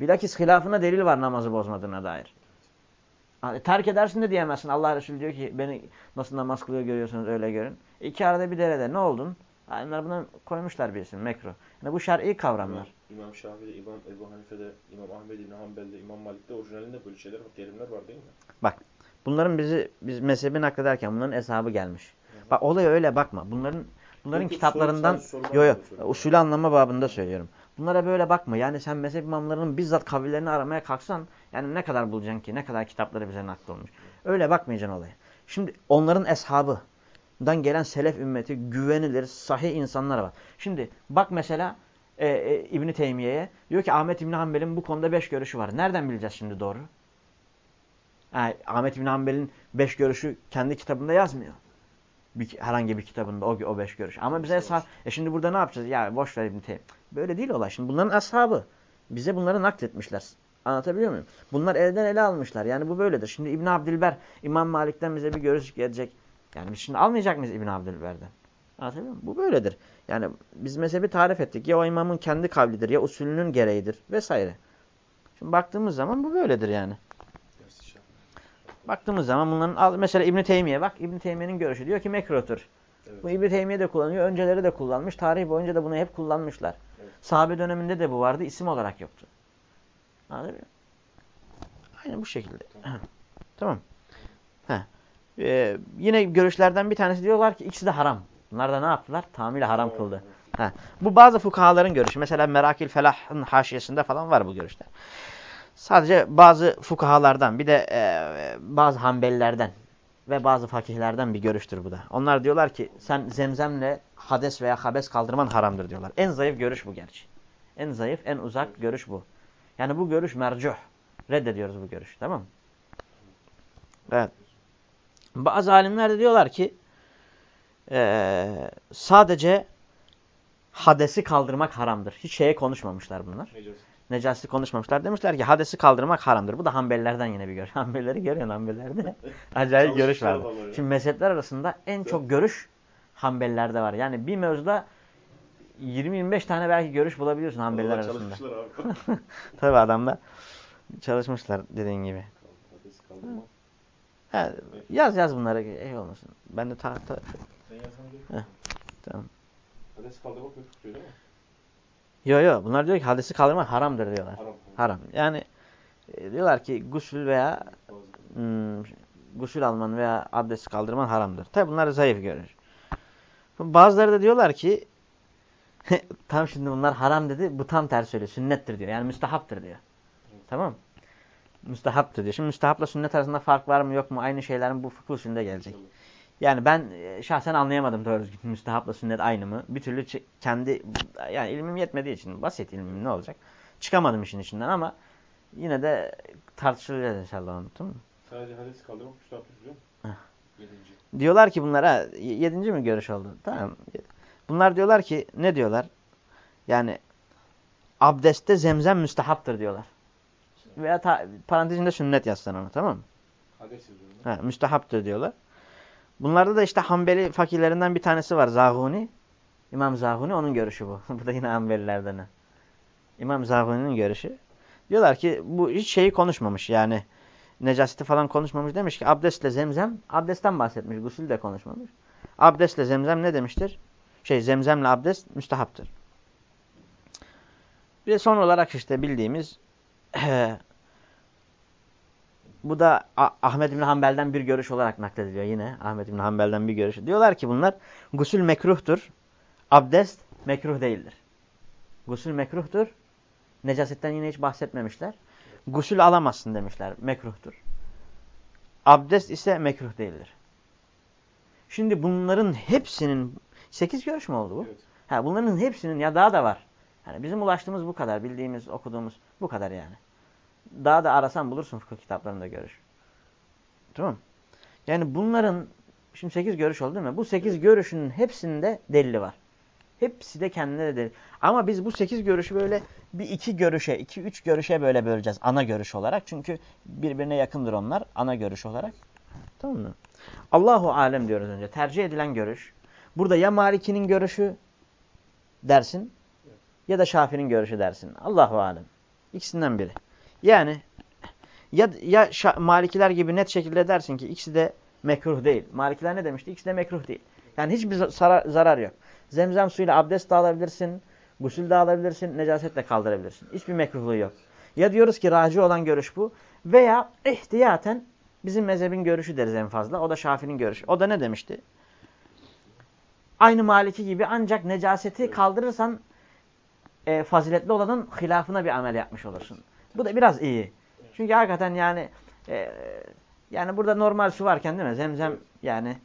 Bilakis hilafına delil var namazı bozmadığına dair. Yani terk edersin de diyemezsin. Allah Resulü diyor ki beni nasıl namaz kılıyor görüyorsunuz öyle görün. İki arada bir derede ne oldun? Alimler buna koymuşlar birisini mekruh. Yani bu şer'i kavramlar. İmam, Şafii'de, İmam Ebu Hanife'de, İmam Ahmed İbni Hanbel'de, İmam Malik'te orijinalinde böyle şeyler, terimler var değil mi? Bak Bunların bizi biz mezhebi naklederken bunların hesabı gelmiş. Hı hı. Bak olaya öyle bakma. Bunların Bunların Yok, kitaplarından yo yo usulü anlama babında söylüyorum. Bunlara böyle bakma. Yani sen mezhep imamlarının bizzat kavillerini aramaya kalksan yani ne kadar bulacaksın ki? Ne kadar kitapları bize nakledilmiş. Öyle bakmayacaksın olaya. Şimdi onların eshabından gelen selef ümmeti güvenilir, sahih insanlar var. Şimdi bak mesela e, e, İbn Teymiye'ye diyor ki Ahmet İbn Hanbel'in bu konuda beş görüşü var. Nereden bileceğiz şimdi doğru? Ha, Ahmet İbn Hanbel'in beş görüşü kendi kitabında yazmıyor. Bir, herhangi bir kitabında o, o beş görüş. Ama bize eshab, e şimdi burada ne yapacağız? Ya boş ver İbn Teymiye. Böyle değil olay. Şimdi bunların ashabı. Bize bunları nakletmişler. Anlatabiliyor muyum? Bunlar elden ele almışlar. Yani bu böyledir. Şimdi İbn Abdilber İmam Malik'ten bize bir görüş gelecek. Yani biz şimdi almayacak mıyız İbn Abdilber'den? Anlatabiliyor muyum? Bu böyledir. Yani biz mezhebi tarif ettik. Ya o imamın kendi kavlidir ya usulünün gereğidir vesaire. Şimdi baktığımız zaman bu böyledir yani. Baktığımız zaman bunların mesela İbn Teymiye bak İbn Teymiye'nin görüşü diyor ki mekruhtur. Evet. Bu İbn Teymiye de kullanıyor, önceleri de kullanmış, tarih boyunca da bunu hep kullanmışlar. Evet. Sahabe döneminde de bu vardı, isim olarak yoktu. Anladın mı? Aynen bu şekilde. tamam. Heh. Ee, yine görüşlerden bir tanesi diyorlar ki ikisi de haram. Bunlar da ne yaptılar? Tamamıyla haram kıldı. Ha. Bu bazı fukahaların görüşü. Mesela Merakil Felah'ın haşiyesinde falan var bu görüşler. Sadece bazı fukahalardan bir de e, bazı hanbelilerden ve bazı fakihlerden bir görüştür bu da. Onlar diyorlar ki sen zemzemle hades veya habes kaldırman haramdır diyorlar. En zayıf görüş bu gerçi. En zayıf, en uzak görüş bu. Yani bu görüş mercuh. Reddediyoruz bu görüşü. Tamam mı? Evet. Bazı alimler de diyorlar ki e, sadece hadesi kaldırmak haramdır. Hiç şeye konuşmamışlar bunlar. Necas. Necaseti konuşmamışlar. Demişler ki hadesi kaldırmak haramdır. Bu da Hanbelilerden yine bir görüş. Hanbelileri görüyorsun Hanbelilerde. Acayip görüş adamlar ya. Şimdi mezhepler arasında en çok görüş Hanbelilerde var. Yani bir mevzuda 20-25 tane belki görüş bulabiliyorsun Hanbeliler arasında. Çalışmışlar abi. Tabi adamda çalışmışlar dediğin gibi. Hades kaldırma. Ha, yaz yaz bunları iyi olmasın. Ben de ta, ta Sen Heh. yok. tamam. Hades kaldırmak mekruh diyor değil mi? Yo yo bunlar diyor ki hadisi kaldırmak haramdır diyorlar. Haram. Haram. Yani e, diyorlar ki gusül veya Bazı- hmm, gusül alman veya abdest kaldırman haramdır. Tabi bunlar zayıf görür. Bazıları da diyorlar ki tam şimdi bunlar haram dedi bu tam ters söylüyor. Sünnettir diyor. Yani müstehaptır diyor. Tamam Müstehaptır diyor. Şimdi müstehapla sünnet arasında fark var mı yok mu? Aynı şeyler mi? Bu fıkıh usulünde gelecek. Yani ben e, şahsen anlayamadım doğru düzgün. Müstehapla sünnet aynı mı? Bir türlü kendi yani ilmim yetmediği için basit ilmim ne olacak? Çıkamadım işin içinden ama yine de tartışılacağız inşallah onu tamam mı? Sadece hades kaldırmak müstahap biliyor musun? Yedinci. Diyorlar ki bunlara yedinci mi görüş oldu? Tamam. Bunlar diyorlar ki ne diyorlar? Yani abdestte zemzem müstehaptır diyorlar. Veya ta, parantezinde sünnet yazsan onu tamam mı? Yazıyorum. Ha, müstehaptır diyorlar. Bunlarda da işte Hanbeli fakirlerinden bir tanesi var. Zahuni. İmam Zahuni onun görüşü bu. bu da yine Hanbelilerden. ha. İmam Zahuni'nin görüşü. Diyorlar ki bu hiç şeyi konuşmamış yani. Necaseti falan konuşmamış. Demiş ki abdestle zemzem. Abdestten bahsetmiş. Gusül de konuşmamış. Abdestle zemzem ne demiştir? Şey zemzemle abdest müstehaptır. Bir de son olarak işte bildiğimiz bu da Ahmet İbn Hanbel'den bir görüş olarak naklediliyor yine. Ahmet İbn Hanbel'den bir görüş. Diyorlar ki bunlar gusül mekruhtur. Abdest mekruh değildir. Gusül mekruhtur. Necasetten yine hiç bahsetmemişler. Gusül alamazsın demişler. Mekruhtur. Abdest ise mekruh değildir. Şimdi bunların hepsinin 8 görüş mü oldu bu? Evet. Ha, bunların hepsinin ya daha da var. Yani bizim ulaştığımız bu kadar. Bildiğimiz, okuduğumuz bu kadar yani. Daha da arasan bulursun fıkıh kitaplarında görüş. Tamam Yani bunların şimdi 8 görüş oldu değil mi? Bu 8 görüşünün hepsinde delili var. Hepsi de kendine de delil. Ama biz bu 8 görüşü böyle bir iki görüşe, iki üç görüşe böyle böleceğiz ana görüş olarak. Çünkü birbirine yakındır onlar ana görüş olarak. Tamam mı? Allahu alem diyoruz önce. Tercih edilen görüş. Burada ya Maliki'nin görüşü dersin ya da Şafii'nin görüşü dersin. Allahu alem. İkisinden biri. Yani ya ya Malikiler gibi net şekilde dersin ki ikisi de mekruh değil. Malikiler ne demişti? İkisi de mekruh değil. Yani hiçbir zarar, zarar yok. Zemzem suyuyla abdest de alabilirsin, gusül de alabilirsin, necaset de kaldırabilirsin. Hiçbir mekruhluğu yok. Ya diyoruz ki raci olan görüş bu veya ihtiyaten bizim mezhebin görüşü deriz en fazla. O da Şafii'nin görüşü. O da ne demişti? Aynı Maliki gibi ancak necaseti kaldırırsan e, faziletli olanın hilafına bir amel yapmış olursun. Bu da biraz iyi. Çünkü hakikaten yani e, yani burada normal su varken değil mi? Zemzem yani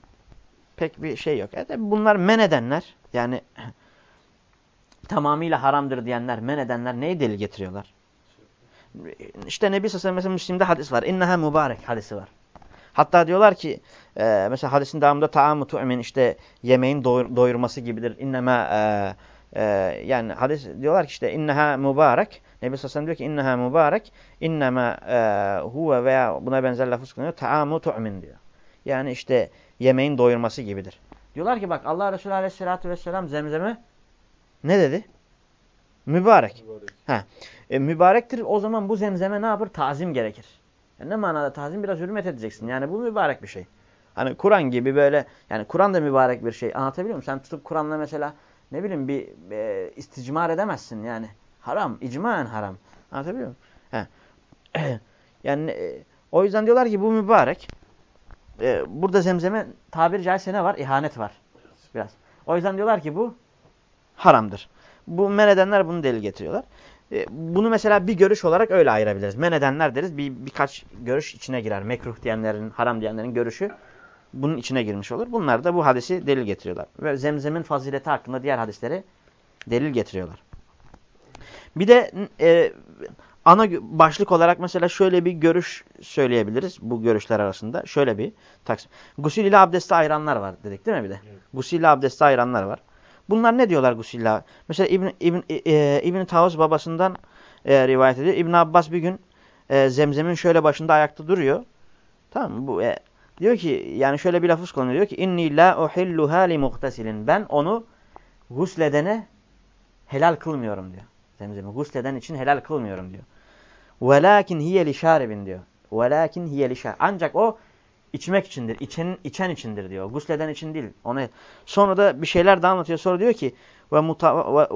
pek bir şey yok. E bunlar men edenler yani tamamıyla haramdır diyenler, men edenler neyi delil getiriyorlar? İşte Nebi Sallallahu mesela Müslim'de hadis var. İnneha mübarek hadisi var. Hatta diyorlar ki e, mesela hadisin devamında ta'amu tu'min işte yemeğin doyur, doyurması gibidir. İnnema e, e, yani hadis diyorlar ki işte inneha mübarek. Nebi Sallallahu diyor ki inneha mübarek. İnnema e, huve veya buna benzer lafız kullanıyor. Ta'amu tu'min diyor. Yani işte yemeğin doyurması gibidir. Diyorlar ki bak Allah Resulü Aleyhisselatü Vesselam zemzeme ne dedi? Mübarek. Mübarek. Ha. E, mübarektir. O zaman bu zemzeme ne yapar? Tazim gerekir. Yani ne manada tazim? Biraz hürmet edeceksin. Yani bu mübarek bir şey. Hani Kur'an gibi böyle yani Kur'an da mübarek bir şey. Anlatabiliyor muyum? Sen tutup Kur'an'la mesela ne bileyim bir e, isticmar edemezsin yani. Haram. icmaen haram. Anlatabiliyor muyum? He. yani e, o yüzden diyorlar ki bu mübarek. E, burada zemzeme tabiri caizse ne var? İhanet var. Biraz. O yüzden diyorlar ki bu haramdır. Bu men edenler bunu delil getiriyorlar. E, bunu mesela bir görüş olarak öyle ayırabiliriz. Men edenler deriz. Bir, birkaç görüş içine girer. Mekruh diyenlerin, haram diyenlerin görüşü bunun içine girmiş olur. Bunlar da bu hadisi delil getiriyorlar. Ve zemzemin fazileti hakkında diğer hadisleri delil getiriyorlar. Bir de e, ana başlık olarak mesela şöyle bir görüş söyleyebiliriz bu görüşler arasında. Şöyle bir taksim. Gusül ile abdesti ayıranlar var dedik değil mi bir de? Evet. Gusül ile abdesti ayıranlar var. Bunlar ne diyorlar gusülla? Mesela İbn, İbn, e, İbn Tavus babasından e, rivayet ediyor. İbn Abbas bir gün e, zemzemin şöyle başında ayakta duruyor. Tamam mı? Bu, e, diyor ki yani şöyle bir lafız kullanıyor. Diyor ki inni la uhilluha li muhtasilin. Ben onu gusledene helal kılmıyorum diyor. Zemzemi gusleden için helal kılmıyorum diyor. Velakin hiye li şaribin diyor. Velakin hiye li Ancak o içmek içindir. İçen, içen içindir diyor. Gusleden için değil. Onu sonra da bir şeyler daha anlatıyor. Sonra diyor ki ve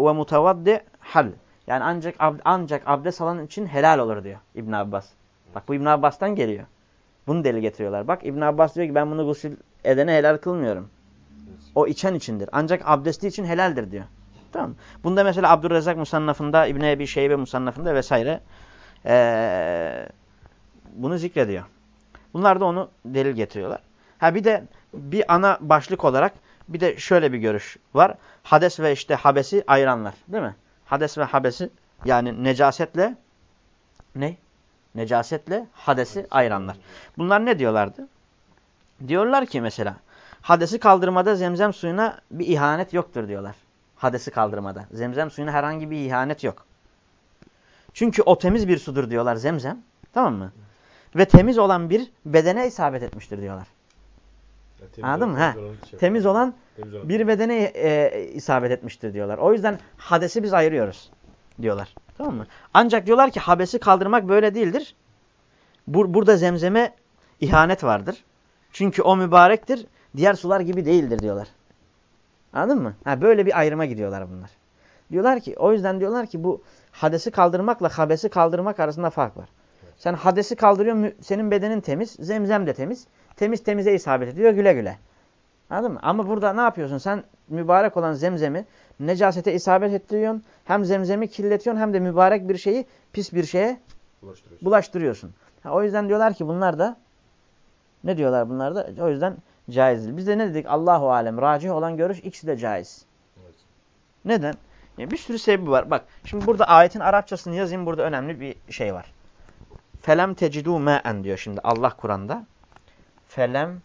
ve mutavaddi hal. Yani ancak ab, ancak abdest alan için helal olur diyor İbn Abbas. Bak bu İbn Abbas'tan geliyor. Bunu deli getiriyorlar. Bak İbn Abbas diyor ki ben bunu gusül edene helal kılmıyorum. O içen içindir. Ancak abdesti için helaldir diyor. Tamam Bunda mesela Abdurrezzak Musannaf'ında, İbn Ebi Şeybe Musannaf'ında vesaire ee, bunu zikrediyor. Bunlar da onu delil getiriyorlar. Ha bir de bir ana başlık olarak bir de şöyle bir görüş var. Hades ve işte habesi ayıranlar. Değil mi? Hades ve habesi yani necasetle ne? Necasetle hadesi ayıranlar. Bunlar ne diyorlardı? Diyorlar ki mesela hadesi kaldırmada zemzem suyuna bir ihanet yoktur diyorlar. Hadesi kaldırmada. Zemzem suyuna herhangi bir ihanet yok. Çünkü o temiz bir sudur diyorlar zemzem. Tamam mı? ve temiz olan bir bedene isabet etmiştir diyorlar. Ya, Anladın mı? Ha. Şey temiz olan temiz olan. bir bedene e, isabet etmiştir diyorlar. O yüzden hadesi biz ayırıyoruz diyorlar. Tamam mı? Ancak diyorlar ki habesi kaldırmak böyle değildir. Bur burada zemzeme ihanet vardır. Çünkü o mübarektir. Diğer sular gibi değildir diyorlar. Anladın mı? Ha, böyle bir ayrıma gidiyorlar bunlar. Diyorlar ki o yüzden diyorlar ki bu hadesi kaldırmakla habesi kaldırmak arasında fark var. Sen hadesi kaldırıyorsun, senin bedenin temiz, zemzem de temiz. Temiz temize isabet ediyor güle güle. Anladın mı? Ama burada ne yapıyorsun? Sen mübarek olan zemzemi necasete isabet ettiriyorsun. Hem zemzemi kirletiyorsun hem de mübarek bir şeyi pis bir şeye bulaştırıyorsun. bulaştırıyorsun. Ha, o yüzden diyorlar ki bunlar da ne diyorlar bunlar da? O yüzden caiz değil. Biz de ne dedik? Allahu alem. Racih olan görüş ikisi de caiz. Evet. Neden? Yani bir sürü sebebi var. Bak şimdi burada ayetin Arapçasını yazayım. Burada önemli bir şey var. Felem tecidû mâen diyor şimdi Allah Kur'an'da. Felem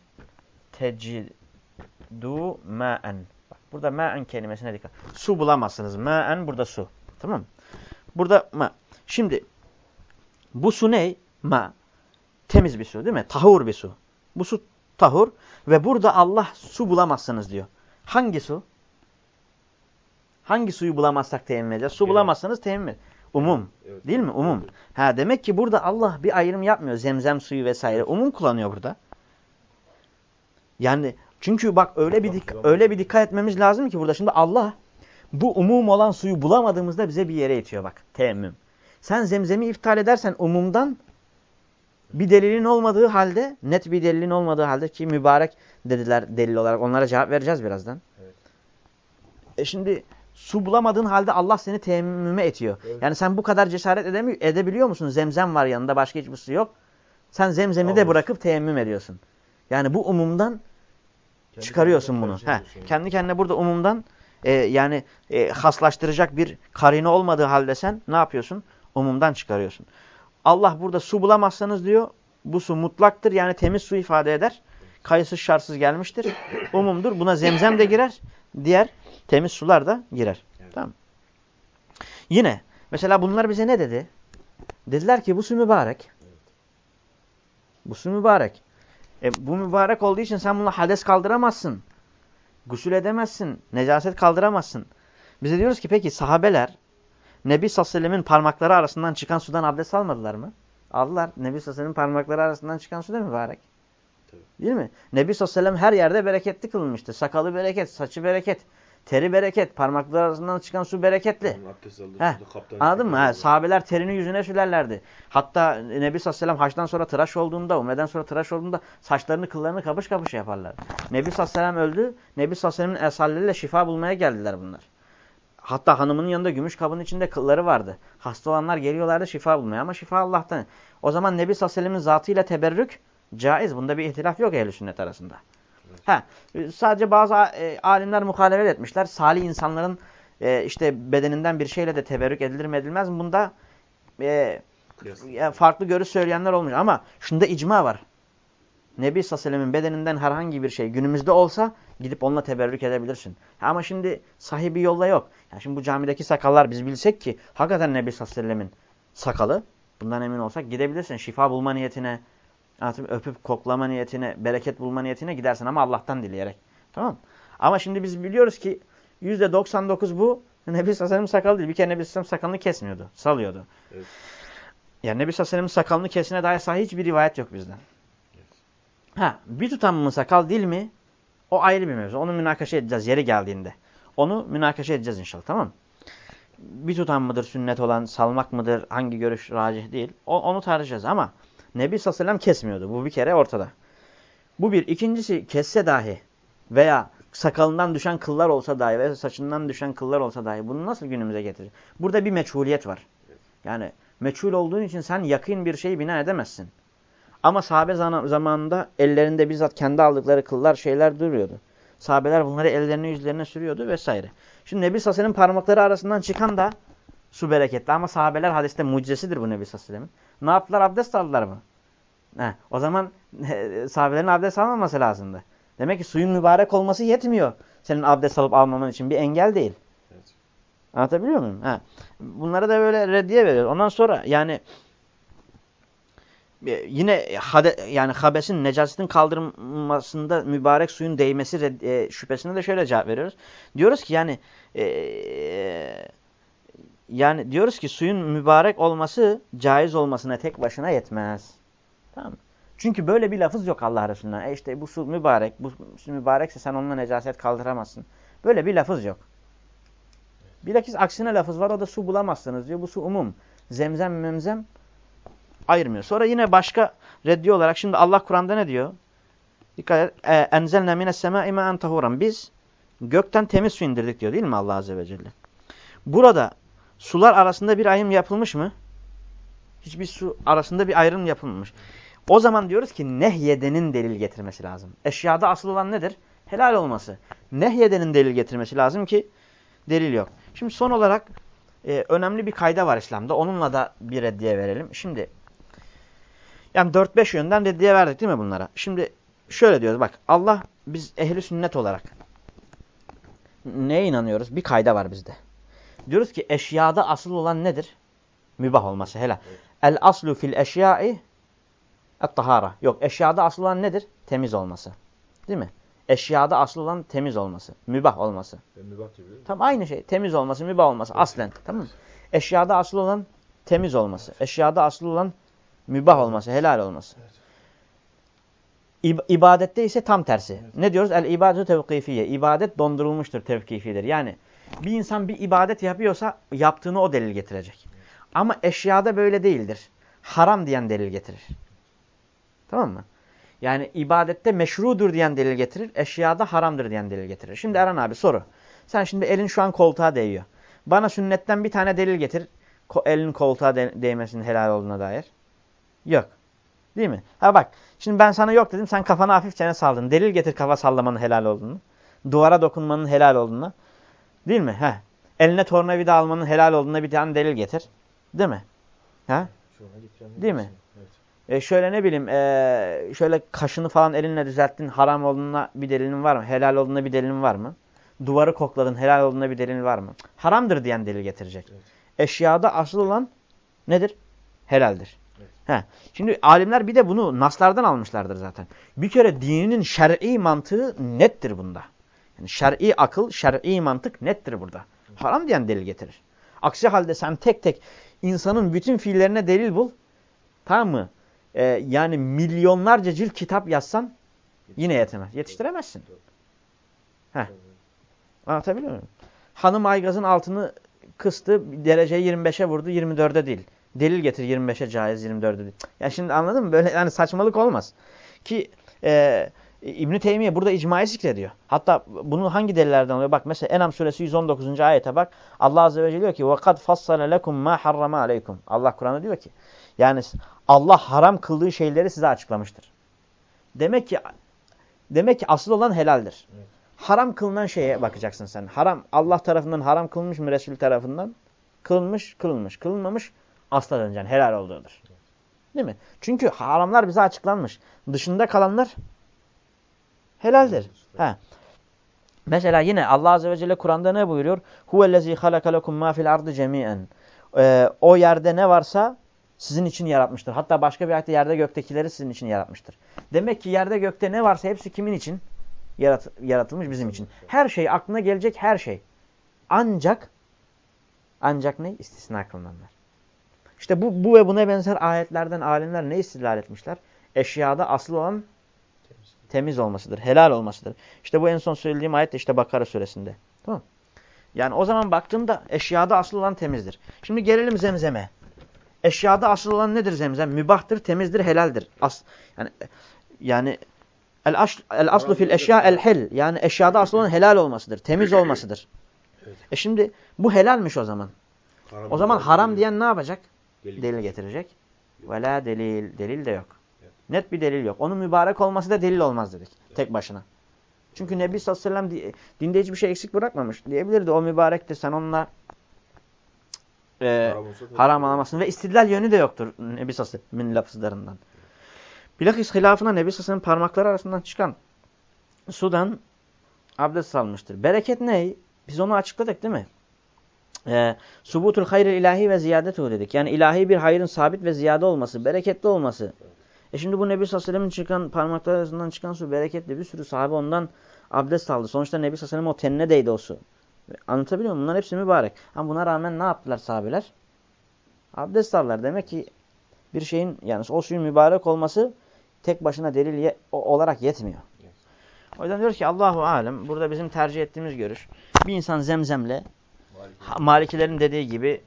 tecidû mâen. Bak burada mâen kelimesine dikkat. Su bulamazsınız. Mâen burada su. Tamam Burada ma. Şimdi bu su ne? Ma. Temiz bir su değil mi? Tahur bir su. Bu su tahur ve burada Allah su bulamazsınız diyor. Hangi su? Hangi suyu bulamazsak temin edeceğiz? Su bulamazsanız edin. Umum. Evet. Değil mi? Umum. Ha demek ki burada Allah bir ayrım yapmıyor. Zemzem suyu vesaire. Umum kullanıyor burada. Yani çünkü bak öyle bir öyle bir dikkat etmemiz lazım ki burada şimdi Allah bu umum olan suyu bulamadığımızda bize bir yere itiyor bak. Teyemmüm. Sen zemzemi iptal edersen umumdan bir delilin olmadığı halde, net bir delilin olmadığı halde ki mübarek dediler delil olarak onlara cevap vereceğiz birazdan. Evet. E şimdi su bulamadığın halde Allah seni teyemmüme etiyor. Evet. Yani sen bu kadar cesaret edemiyor, edebiliyor musun? Zemzem var yanında başka hiçbir su yok. Sen zemzemi de Alıyorsun. bırakıp teyemmüm ediyorsun. Yani bu umumdan Kendi çıkarıyorsun bunu. ediyorsun. kendi kendine burada umumdan e, yani e, haslaştıracak bir karine olmadığı halde sen ne yapıyorsun? Umumdan çıkarıyorsun. Allah burada su bulamazsanız diyor bu su mutlaktır yani temiz su ifade eder. Kayıtsız şartsız gelmiştir. Umumdur. Buna zemzem de girer. Diğer temiz sular da girer. Evet. Tamam. Yine mesela bunlar bize ne dedi? Dediler ki bu su mübarek. Bu su mübarek. E, bu mübarek olduğu için sen bununla hades kaldıramazsın. Gusül edemezsin. Necaset kaldıramazsın. Bize diyoruz ki peki sahabeler Nebi sellemin parmakları arasından çıkan sudan abdest almadılar mı? Aldılar. Nebi sellemin parmakları arasından çıkan su da mübarek. Tabii. Değil mi? Nebi sellem her yerde bereketli kılınmıştı. Sakalı bereket, saçı bereket, teri bereket, parmakları arasından çıkan su bereketli. Suda kaptan- Anladın mı? Ha, sahabeler terini yüzüne sürerlerdi. Hatta Nebi sellem haçtan sonra tıraş olduğunda, umreden sonra tıraş olduğunda saçlarını, kıllarını kapış kapış yaparlar. Nebi sellem öldü. Nebi sellem'in esallerle şifa bulmaya geldiler bunlar. Hatta hanımının yanında gümüş kabın içinde kılları vardı. Hasta olanlar geliyorlardı şifa bulmaya ama şifa Allah'tan. O zaman Nebi sallallahu aleyhi ve sellem'in zatıyla teberrük caiz. Bunda bir ihtilaf yok ehl sünnet arasında. Ha, sadece bazı e, alimler muhalefet etmişler. Salih insanların e, işte bedeninden bir şeyle de teberrük edilir mi edilmez mi? Bunda e, farklı görüş söyleyenler olmuş. Ama şunda icma var. Nebi sallallahu bedeninden herhangi bir şey günümüzde olsa gidip onunla teberrük edebilirsin. Ama şimdi sahibi yolla yok. Yani şimdi bu camideki sakallar biz bilsek ki hakikaten Nebi sallallahu sakalı bundan emin olsak gidebilirsin. Şifa bulma niyetine, öpüp koklama niyetine, bereket bulma niyetine gidersin ama Allah'tan dileyerek. Tamam? Ama şimdi biz biliyoruz ki %99 bu Nebi sallallahu sakalı değil. Bir kere Nebi sallallahu sakalını kesmiyordu, salıyordu. Evet. Yani Nebi sallallahu sakalını kesine dair sahih hiçbir rivayet yok bizden. Ha, bir tutam mı sakal değil mi? O ayrı bir mevzu. Onu münakaşa edeceğiz yeri geldiğinde. Onu münakaşa edeceğiz inşallah tamam mı? Bir tutam mıdır sünnet olan, salmak mıdır, hangi görüş racih değil. O, onu tartışacağız ama Nebi sallallahu aleyhi ve sellem kesmiyordu. Bu bir kere ortada. Bu bir. İkincisi kesse dahi veya sakalından düşen kıllar olsa dahi veya saçından düşen kıllar olsa dahi bunu nasıl günümüze getirir? Burada bir meçhuliyet var. Yani meçhul olduğun için sen yakın bir şeyi bina edemezsin. Ama sahabe zamanında ellerinde bizzat kendi aldıkları kıllar şeyler duruyordu. Sahabeler bunları ellerine yüzlerine sürüyordu vesaire. Şimdi Nebi Sassen'in parmakları arasından çıkan da su bereketli. Ama sahabeler hadiste mucizesidir bu Nebi Sassen'in. Ne yaptılar? Abdest aldılar mı? He, o zaman sahabelerin abdest almaması lazımdı. Demek ki suyun mübarek olması yetmiyor. Senin abdest alıp almaman için bir engel değil. Evet. Anlatabiliyor muyum? Ha. Bunlara da böyle reddiye veriyor. Ondan sonra yani yine hade, yani habesin necasetin kaldırılmasında mübarek suyun değmesi red- e, şüphesine de şöyle cevap veriyoruz. Diyoruz ki yani e, yani diyoruz ki suyun mübarek olması caiz olmasına tek başına yetmez. Tamam? Çünkü böyle bir lafız yok Allah Resulü'nden. E işte bu su mübarek, bu su mübarekse sen onunla necaset kaldıramazsın. Böyle bir lafız yok. Bilakis aksine lafız var o da su bulamazsınız diyor. Bu su umum. Zemzem memzem ayırmıyor. Sonra yine başka reddi olarak şimdi Allah Kur'an'da ne diyor? Dikkat et. E, Enzelne mines semâi mâen tahuran. Biz gökten temiz su indirdik diyor değil mi Allah Azze ve Celle? Burada sular arasında bir ayrım yapılmış mı? Hiçbir su arasında bir ayrım yapılmamış. O zaman diyoruz ki nehyedenin delil getirmesi lazım. Eşyada asıl olan nedir? Helal olması. Nehyedenin delil getirmesi lazım ki delil yok. Şimdi son olarak e, önemli bir kayda var İslam'da. Onunla da bir reddiye verelim. Şimdi yani 4-5 yönden reddiye verdik değil mi bunlara? Şimdi şöyle diyoruz bak Allah biz ehli sünnet olarak neye inanıyoruz? Bir kayda var bizde. Diyoruz ki eşyada asıl olan nedir? Mübah olması helal. El aslu fil eşyai et-tahara. Yok eşyada asıl olan nedir? Temiz olması. Değil mi? Eşyada asıl olan temiz olması. Mübah olması. Mübah gibi? Tam aynı şey. Temiz olması, mübah olması. Aslen. Tamam mı? Eşyada asıl olan temiz olması. Eşyada asıl olan mübah olması, helal olması. Evet. İb ibadette ise tam tersi. Evet. Ne diyoruz? El ibadetu tevkifiye. İbadet dondurulmuştur, tevkifidir. Yani bir insan bir ibadet yapıyorsa yaptığını o delil getirecek. Ama eşyada böyle değildir. Haram diyen delil getirir. Tamam mı? Yani ibadette meşrudur diyen delil getirir. Eşyada haramdır diyen delil getirir. Şimdi Eren abi soru. Sen şimdi elin şu an koltuğa değiyor. Bana sünnetten bir tane delil getir. Ko elin koltuğa de değmesinin helal olduğuna dair. Yok. Değil mi? Ha bak. Şimdi ben sana yok dedim. Sen kafana hafifçe saldın. Delil getir kafa sallamanın helal olduğunu. Duvara dokunmanın helal olduğunu. Değil mi? Ha. Eline tornavida almanın helal olduğuna bir tane delil getir. Değil mi? Ha? Değil mi? Evet. E şöyle ne bileyim e, şöyle kaşını falan elinle düzelttin haram olduğuna bir delilin var mı? Helal olduğuna bir delilin var mı? Duvarı kokladın helal olduğuna bir delil var mı? Haramdır diyen delil getirecek. Evet. Eşyada asıl olan nedir? Helaldir. He. Şimdi alimler bir de bunu naslardan almışlardır zaten. Bir kere dininin şer'i mantığı nettir bunda. Yani şer'i akıl, şer'i mantık nettir burada. Haram diyen delil getirir. Aksi halde sen tek tek insanın bütün fiillerine delil bul. Tamam mı? Ee, yani milyonlarca cilt kitap yazsan yine yetemez. Yetiştiremezsin. Heh. Anlatabiliyor muyum? Hanım aygazın altını kıstı, dereceyi 25'e vurdu, 24'e değil Delil getir 25'e caiz, 24'e değil. Ya şimdi anladın mı? Böyle yani saçmalık olmaz. Ki e, İbn-i Teymiye burada icmayı zikrediyor. Hatta bunu hangi delillerden alıyor? Bak mesela Enam suresi 119. ayete bak. Allah azze ve celle diyor ki وَقَدْ فَصَّلَ لَكُمْ مَا حَرَّمَ عَلَيْكُمْ Allah Kur'an'da diyor ki yani Allah haram kıldığı şeyleri size açıklamıştır. Demek ki demek ki asıl olan helaldir. Evet. Haram kılınan şeye bakacaksın sen. Haram Allah tarafından haram kılınmış mı Resul tarafından? Kılınmış, kılınmış. Kılınmamış asla döneceksin. Helal olduğudur. Değil mi? Çünkü haramlar bize açıklanmış. Dışında kalanlar helaldir. Ha. Mesela yine Allah Azze ve Celle Kur'an'da ne buyuruyor? Huvellezî halakalekum mâ fil ardı cemî'en. Ee, o yerde ne varsa sizin için yaratmıştır. Hatta başka bir ayette yerde göktekileri sizin için yaratmıştır. Demek ki yerde gökte ne varsa hepsi kimin için? Yarat yaratılmış bizim için. Her şey aklına gelecek her şey. Ancak ancak ne? İstisna kılınanlar. İşte bu, bu ve buna benzer ayetlerden alimler ne istidlal etmişler? Eşyada asıl olan temiz olmasıdır, helal olmasıdır. İşte bu en son söylediğim ayet de işte Bakara suresinde. Tamam Yani o zaman baktığımda eşyada asıl olan temizdir. Şimdi gelelim zemzeme. Eşyada asıl olan nedir zemzem? Mübahtır, temizdir, helaldir. As yani yani el, asl, el aslu fil eşya el hel. Yani eşyada asıl olan helal olmasıdır, temiz olmasıdır. Evet. E şimdi bu helalmiş o zaman. Haram o zaman haram diyen ne yapacak? Delil, delil getirecek. Ve la delil. Delil de yok. Evet. Net bir delil yok. Onun mübarek olması da delil olmaz dedik. Evet. Tek başına. Çünkü Nebi sallallahu aleyhi ve sellem dinde hiçbir şey eksik bırakmamış. Diyebilirdi o mübarektir sen onunla e, haram alamasın. Ve istidlal yönü de yoktur Nebi sallallahu aleyhi ve sellem'in lafızlarından. Bilakis hilafına Nebi sallallahu aleyhi ve parmakları arasından çıkan sudan abdest almıştır. Bereket ne? Biz onu açıkladık değil mi? E, subutul hayril ilahi ve ziyadetu dedik. Yani ilahi bir hayrın sabit ve ziyade olması, bereketli olması. E şimdi bu Nebi ve çıkan parmaklar arasından çıkan su bereketli. Bir sürü sahabe ondan abdest aldı. Sonuçta Nebi ve o tenine değdi o su. Anlatabiliyor muyum? Bunlar hepsi mübarek. Ama buna rağmen ne yaptılar sahabeler? Abdest aldılar. Demek ki bir şeyin yani o suyun mübarek olması tek başına delil ye olarak yetmiyor. O yüzden diyor ki Allahu alem burada bizim tercih ettiğimiz görüş. Bir insan zemzemle Malikilerin dediği gibi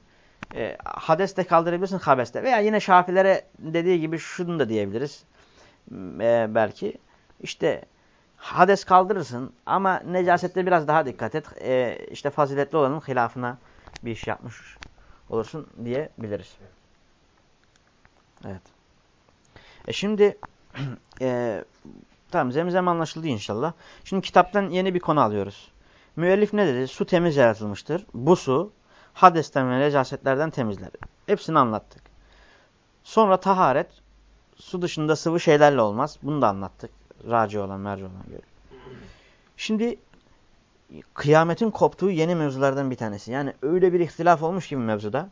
e, hades de kaldırabilirsin habeste. Veya yine Şafilere dediği gibi şunu da diyebiliriz. E, belki işte hades kaldırırsın ama necasette biraz daha dikkat et. E, işte faziletli olanın hilafına bir iş yapmış olursun diyebiliriz. Evet. E şimdi e, tamam zemzem anlaşıldı inşallah. Şimdi kitaptan yeni bir konu alıyoruz. Müellif ne dedi? Su temiz yaratılmıştır. Bu su hadesten ve necasetlerden temizler. Hepsini anlattık. Sonra taharet su dışında sıvı şeylerle olmaz. Bunu da anlattık. Raci olan, merci olan göre. Şimdi kıyametin koptuğu yeni mevzulardan bir tanesi. Yani öyle bir ihtilaf olmuş gibi mevzuda.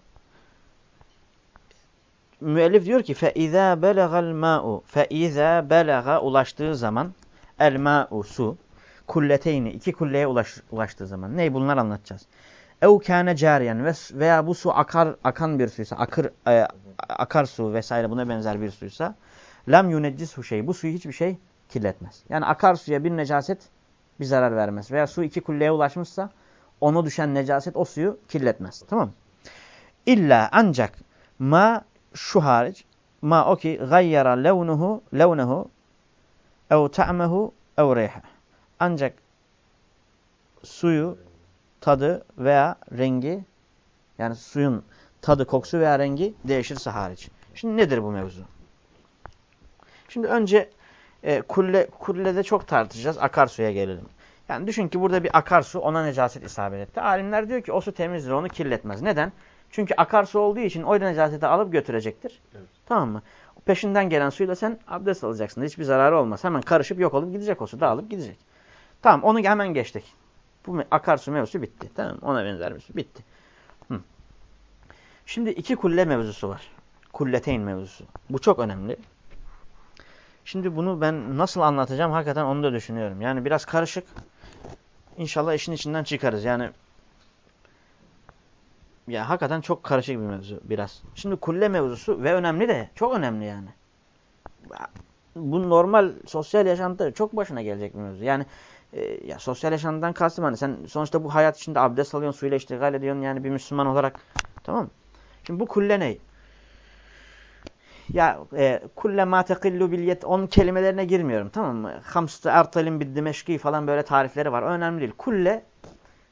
Müellif diyor ki فَاِذَا بَلَغَ الْمَاءُ فَاِذَا بَلَغَ ulaştığı zaman el-ma'u su kulleteyni iki kulleye ulaş, ulaştığı zaman. Ney bunlar anlatacağız. Ev kâne cariyen veya bu su akar akan bir suysa, akır e, akar su vesaire buna benzer bir suysa lam yuneccisu şey. Bu suyu hiçbir şey kirletmez. Yani akar suya bir necaset bir zarar vermez. Veya su iki kulleye ulaşmışsa ona düşen necaset o suyu kirletmez. Tamam İlla ancak ma şu hariç ma o ki gayyara levnuhu levnehu ev ta'mehu ev reyha. Ancak suyu tadı veya rengi yani suyun tadı, kokusu veya rengi değişirse hariç. Şimdi nedir bu mevzu? Şimdi önce e, kulle, kullede çok tartışacağız. Akarsuya gelelim. Yani düşün ki burada bir akarsu ona necaset isabet etti. Alimler diyor ki o su temizdir onu kirletmez. Neden? Çünkü akarsu olduğu için o necaseti alıp götürecektir. Evet. Tamam mı? Peşinden gelen suyla sen abdest alacaksın. Hiçbir zararı olmaz. Hemen karışıp yok olup gidecek o su. Dağılıp gidecek. Tamam onu hemen geçtik. Bu akarsu mevzusu bitti. Tamam Ona benzer bir su. Bitti. Hı. Şimdi iki kulle mevzusu var. Kulleteyn mevzusu. Bu çok önemli. Şimdi bunu ben nasıl anlatacağım hakikaten onu da düşünüyorum. Yani biraz karışık. İnşallah işin içinden çıkarız. Yani ya hakikaten çok karışık bir mevzu biraz. Şimdi kulle mevzusu ve önemli de çok önemli yani. Bu normal sosyal yaşantıda çok başına gelecek bir mevzu. Yani e, ya sosyal yaşantıdan kastım hani sen sonuçta bu hayat içinde abdest alıyorsun, suyla iştigal ediyorsun yani bir Müslüman olarak. Tamam mı? Şimdi bu kulle ne? Ya e, kulle ma tekillu bilyet onun kelimelerine girmiyorum tamam mı? Hamstı ertalin bir dimeşki falan böyle tarifleri var. Önemli değil. Kulle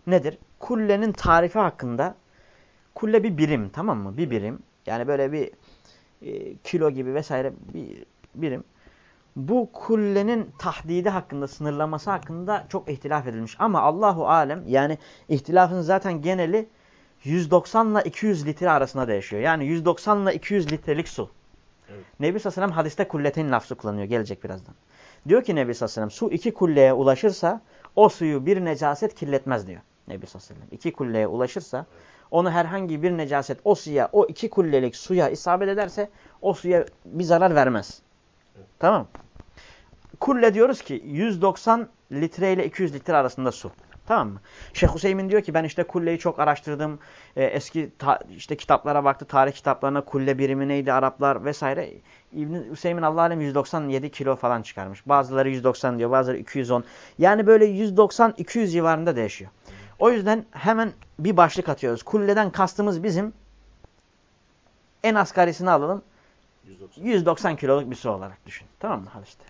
nedir? Kullenin tarifi hakkında kulle bir birim tamam mı? Bir birim. Yani böyle bir e, kilo gibi vesaire bir birim. Bu kullenin tahdidi hakkında, sınırlaması hakkında çok ihtilaf edilmiş. Ama Allahu alem yani ihtilafın zaten geneli 190 ile 200 litre arasında değişiyor. Yani 190 ile 200 litrelik su. Evet. Nebi Sallallahu hadiste kulletin lafzı kullanıyor. Gelecek birazdan. Diyor ki Nebi Sallallahu su iki kulleye ulaşırsa o suyu bir necaset kirletmez diyor. Nebi Sallallahu İki kulleye ulaşırsa onu herhangi bir necaset o suya, o iki kullelik suya isabet ederse o suya bir zarar vermez. Evet. Tamam Kulle diyoruz ki 190 litre ile 200 litre arasında su. Tamam mı? Şeyh Hüseyin diyor ki ben işte kulleyi çok araştırdım. E, eski ta, işte kitaplara baktı. Tarih kitaplarına kulle birimi neydi Araplar vesaire. İbn Hüseyin Allah alem 197 kilo falan çıkarmış. Bazıları 190 diyor, bazıları 210. Yani böyle 190-200 civarında değişiyor. O yüzden hemen bir başlık atıyoruz. Kulleden kastımız bizim en asgarisini alalım. 190, 190 kiloluk bir su olarak düşün. Tamam mı? Hadi işte.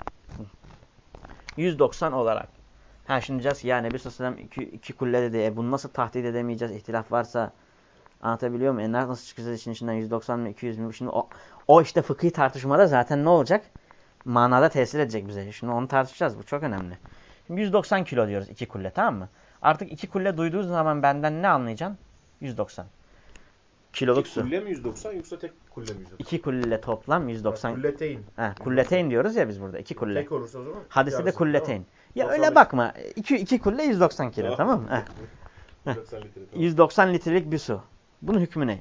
190 olarak. Ha şimdi diyeceğiz ki ya Nebi Sallallahu iki, iki kulle dedi. E, bunu nasıl tahdit edemeyeceğiz? İhtilaf varsa anlatabiliyor muyum? E, nasıl çıkacağız için içinden 190 mı 200 mü? Şimdi o, o işte fıkhi tartışmada zaten ne olacak? Manada tesir edecek bize. Şimdi onu tartışacağız. Bu çok önemli. Şimdi 190 kilo diyoruz iki kulle tamam mı? Artık iki kulle duyduğun zaman benden ne anlayacaksın? 190. Kiloluk su. kulle mi 190 yoksa tek kulle mi 190? İki kulle toplam 190. kulleteyn. He, kulleteyn diyoruz ya biz burada. iki kulle. Tek olursa o zaman. Hadisi de kulleteyn. Ya öyle bakma. İki, iki kulle 190 kilo tamam mı? 190, litre, 190 litrelik bir su. Bunun hükmü ne?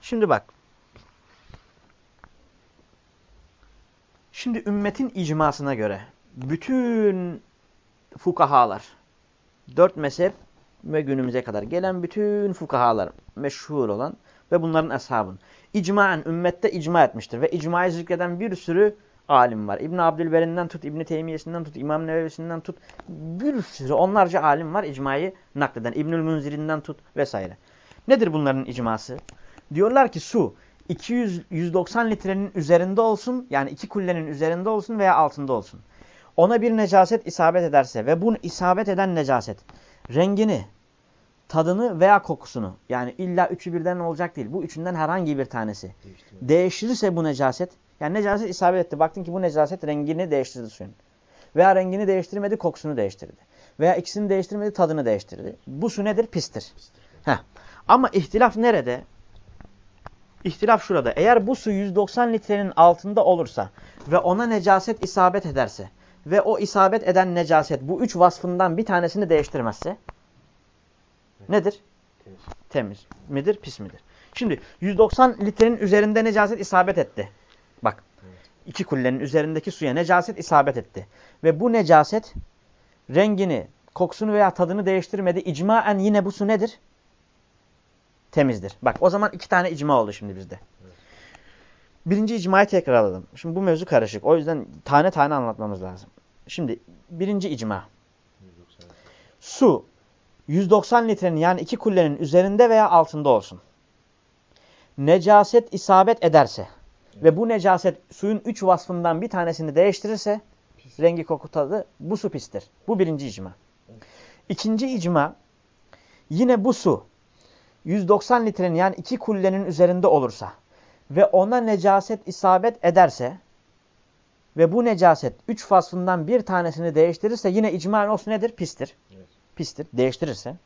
Şimdi bak. Şimdi ümmetin icmasına göre bütün fukahalar, dört mezhep ve günümüze kadar gelen bütün fukahalar meşhur olan ve bunların ashabın icmaen ümmette icma etmiştir. Ve icmayı zikreden bir sürü alim var. İbn Abdülber'inden tut, İbn Teymiyesinden tut, İmam Nevevisi'nden tut bir sürü onlarca alim var icmayı nakleden. İbnül Münzir'inden tut vesaire. Nedir bunların icması? Diyorlar ki su 200 190 litrenin üzerinde olsun yani iki kullenin üzerinde olsun veya altında olsun. Ona bir necaset isabet ederse ve bu isabet eden necaset rengini, tadını veya kokusunu yani illa üçü birden olacak değil. Bu üçünden herhangi bir tanesi değiştirirse bu necaset yani necaset isabet etti. Baktın ki bu necaset rengini değiştirdi suyun. Veya rengini değiştirmedi, kokusunu değiştirdi. Veya ikisini değiştirmedi, tadını değiştirdi. Bu su nedir? Pistir. Heh. Ama ihtilaf nerede? İhtilaf şurada. Eğer bu su 190 litrenin altında olursa ve ona necaset isabet ederse ve o isabet eden necaset bu üç vasfından bir tanesini değiştirmezse nedir? Temiz. Temiz midir, pis midir? Şimdi 190 litrenin üzerinde necaset isabet etti. Bak. iki kullenin üzerindeki suya necaset isabet etti. Ve bu necaset rengini, kokusunu veya tadını değiştirmedi. İcmaen yine bu su nedir? Temizdir. Bak o zaman iki tane icma oldu şimdi bizde. Birinci icmayı tekrar alalım. Şimdi bu mevzu karışık. O yüzden tane tane anlatmamız lazım. Şimdi birinci icma. Su 190 litrenin yani iki kullenin üzerinde veya altında olsun. Necaset isabet ederse ve bu necaset suyun üç vasfından bir tanesini değiştirirse Pis. rengi koku tadı bu su pistir. Bu birinci icma. İkinci icma yine bu su 190 litrenin yani iki kullenin üzerinde olursa ve ona necaset isabet ederse ve bu necaset üç faslından bir tanesini değiştirirse yine icmaen o su nedir? Pistir. Evet. Pistir. Değiştirirse.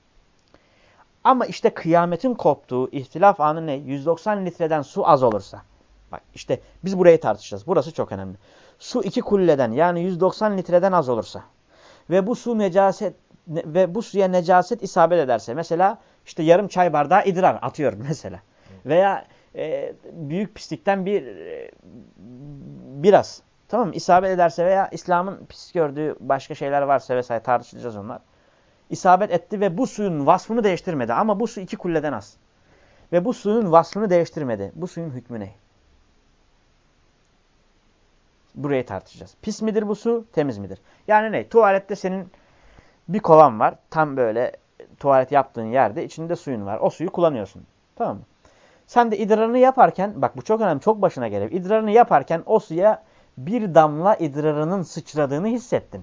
Ama işte kıyametin koptuğu ihtilaf anı ne? 190 litreden su az olursa. Bak işte biz burayı tartışacağız. Burası çok önemli. Su iki kulleden yani 190 litreden az olursa ve bu su necaset ve bu suya necaset isabet ederse mesela işte yarım çay bardağı idrar atıyorum mesela veya e, büyük pislikten bir e, biraz tamam mı isabet ederse veya İslam'ın pis gördüğü başka şeyler varsa vesaire tartışacağız onlar isabet etti ve bu suyun vasfını değiştirmedi ama bu su iki kulleden az ve bu suyun vasfını değiştirmedi bu suyun hükmü ne? Burayı tartışacağız. Pis midir bu su, temiz midir? Yani ne? Tuvalette senin bir kovan var. Tam böyle tuvalet yaptığın yerde içinde suyun var. O suyu kullanıyorsun. Tamam mı? Sen de idrarını yaparken, bak bu çok önemli, çok başına geliyor. İdrarını yaparken o suya bir damla idrarının sıçradığını hissettin.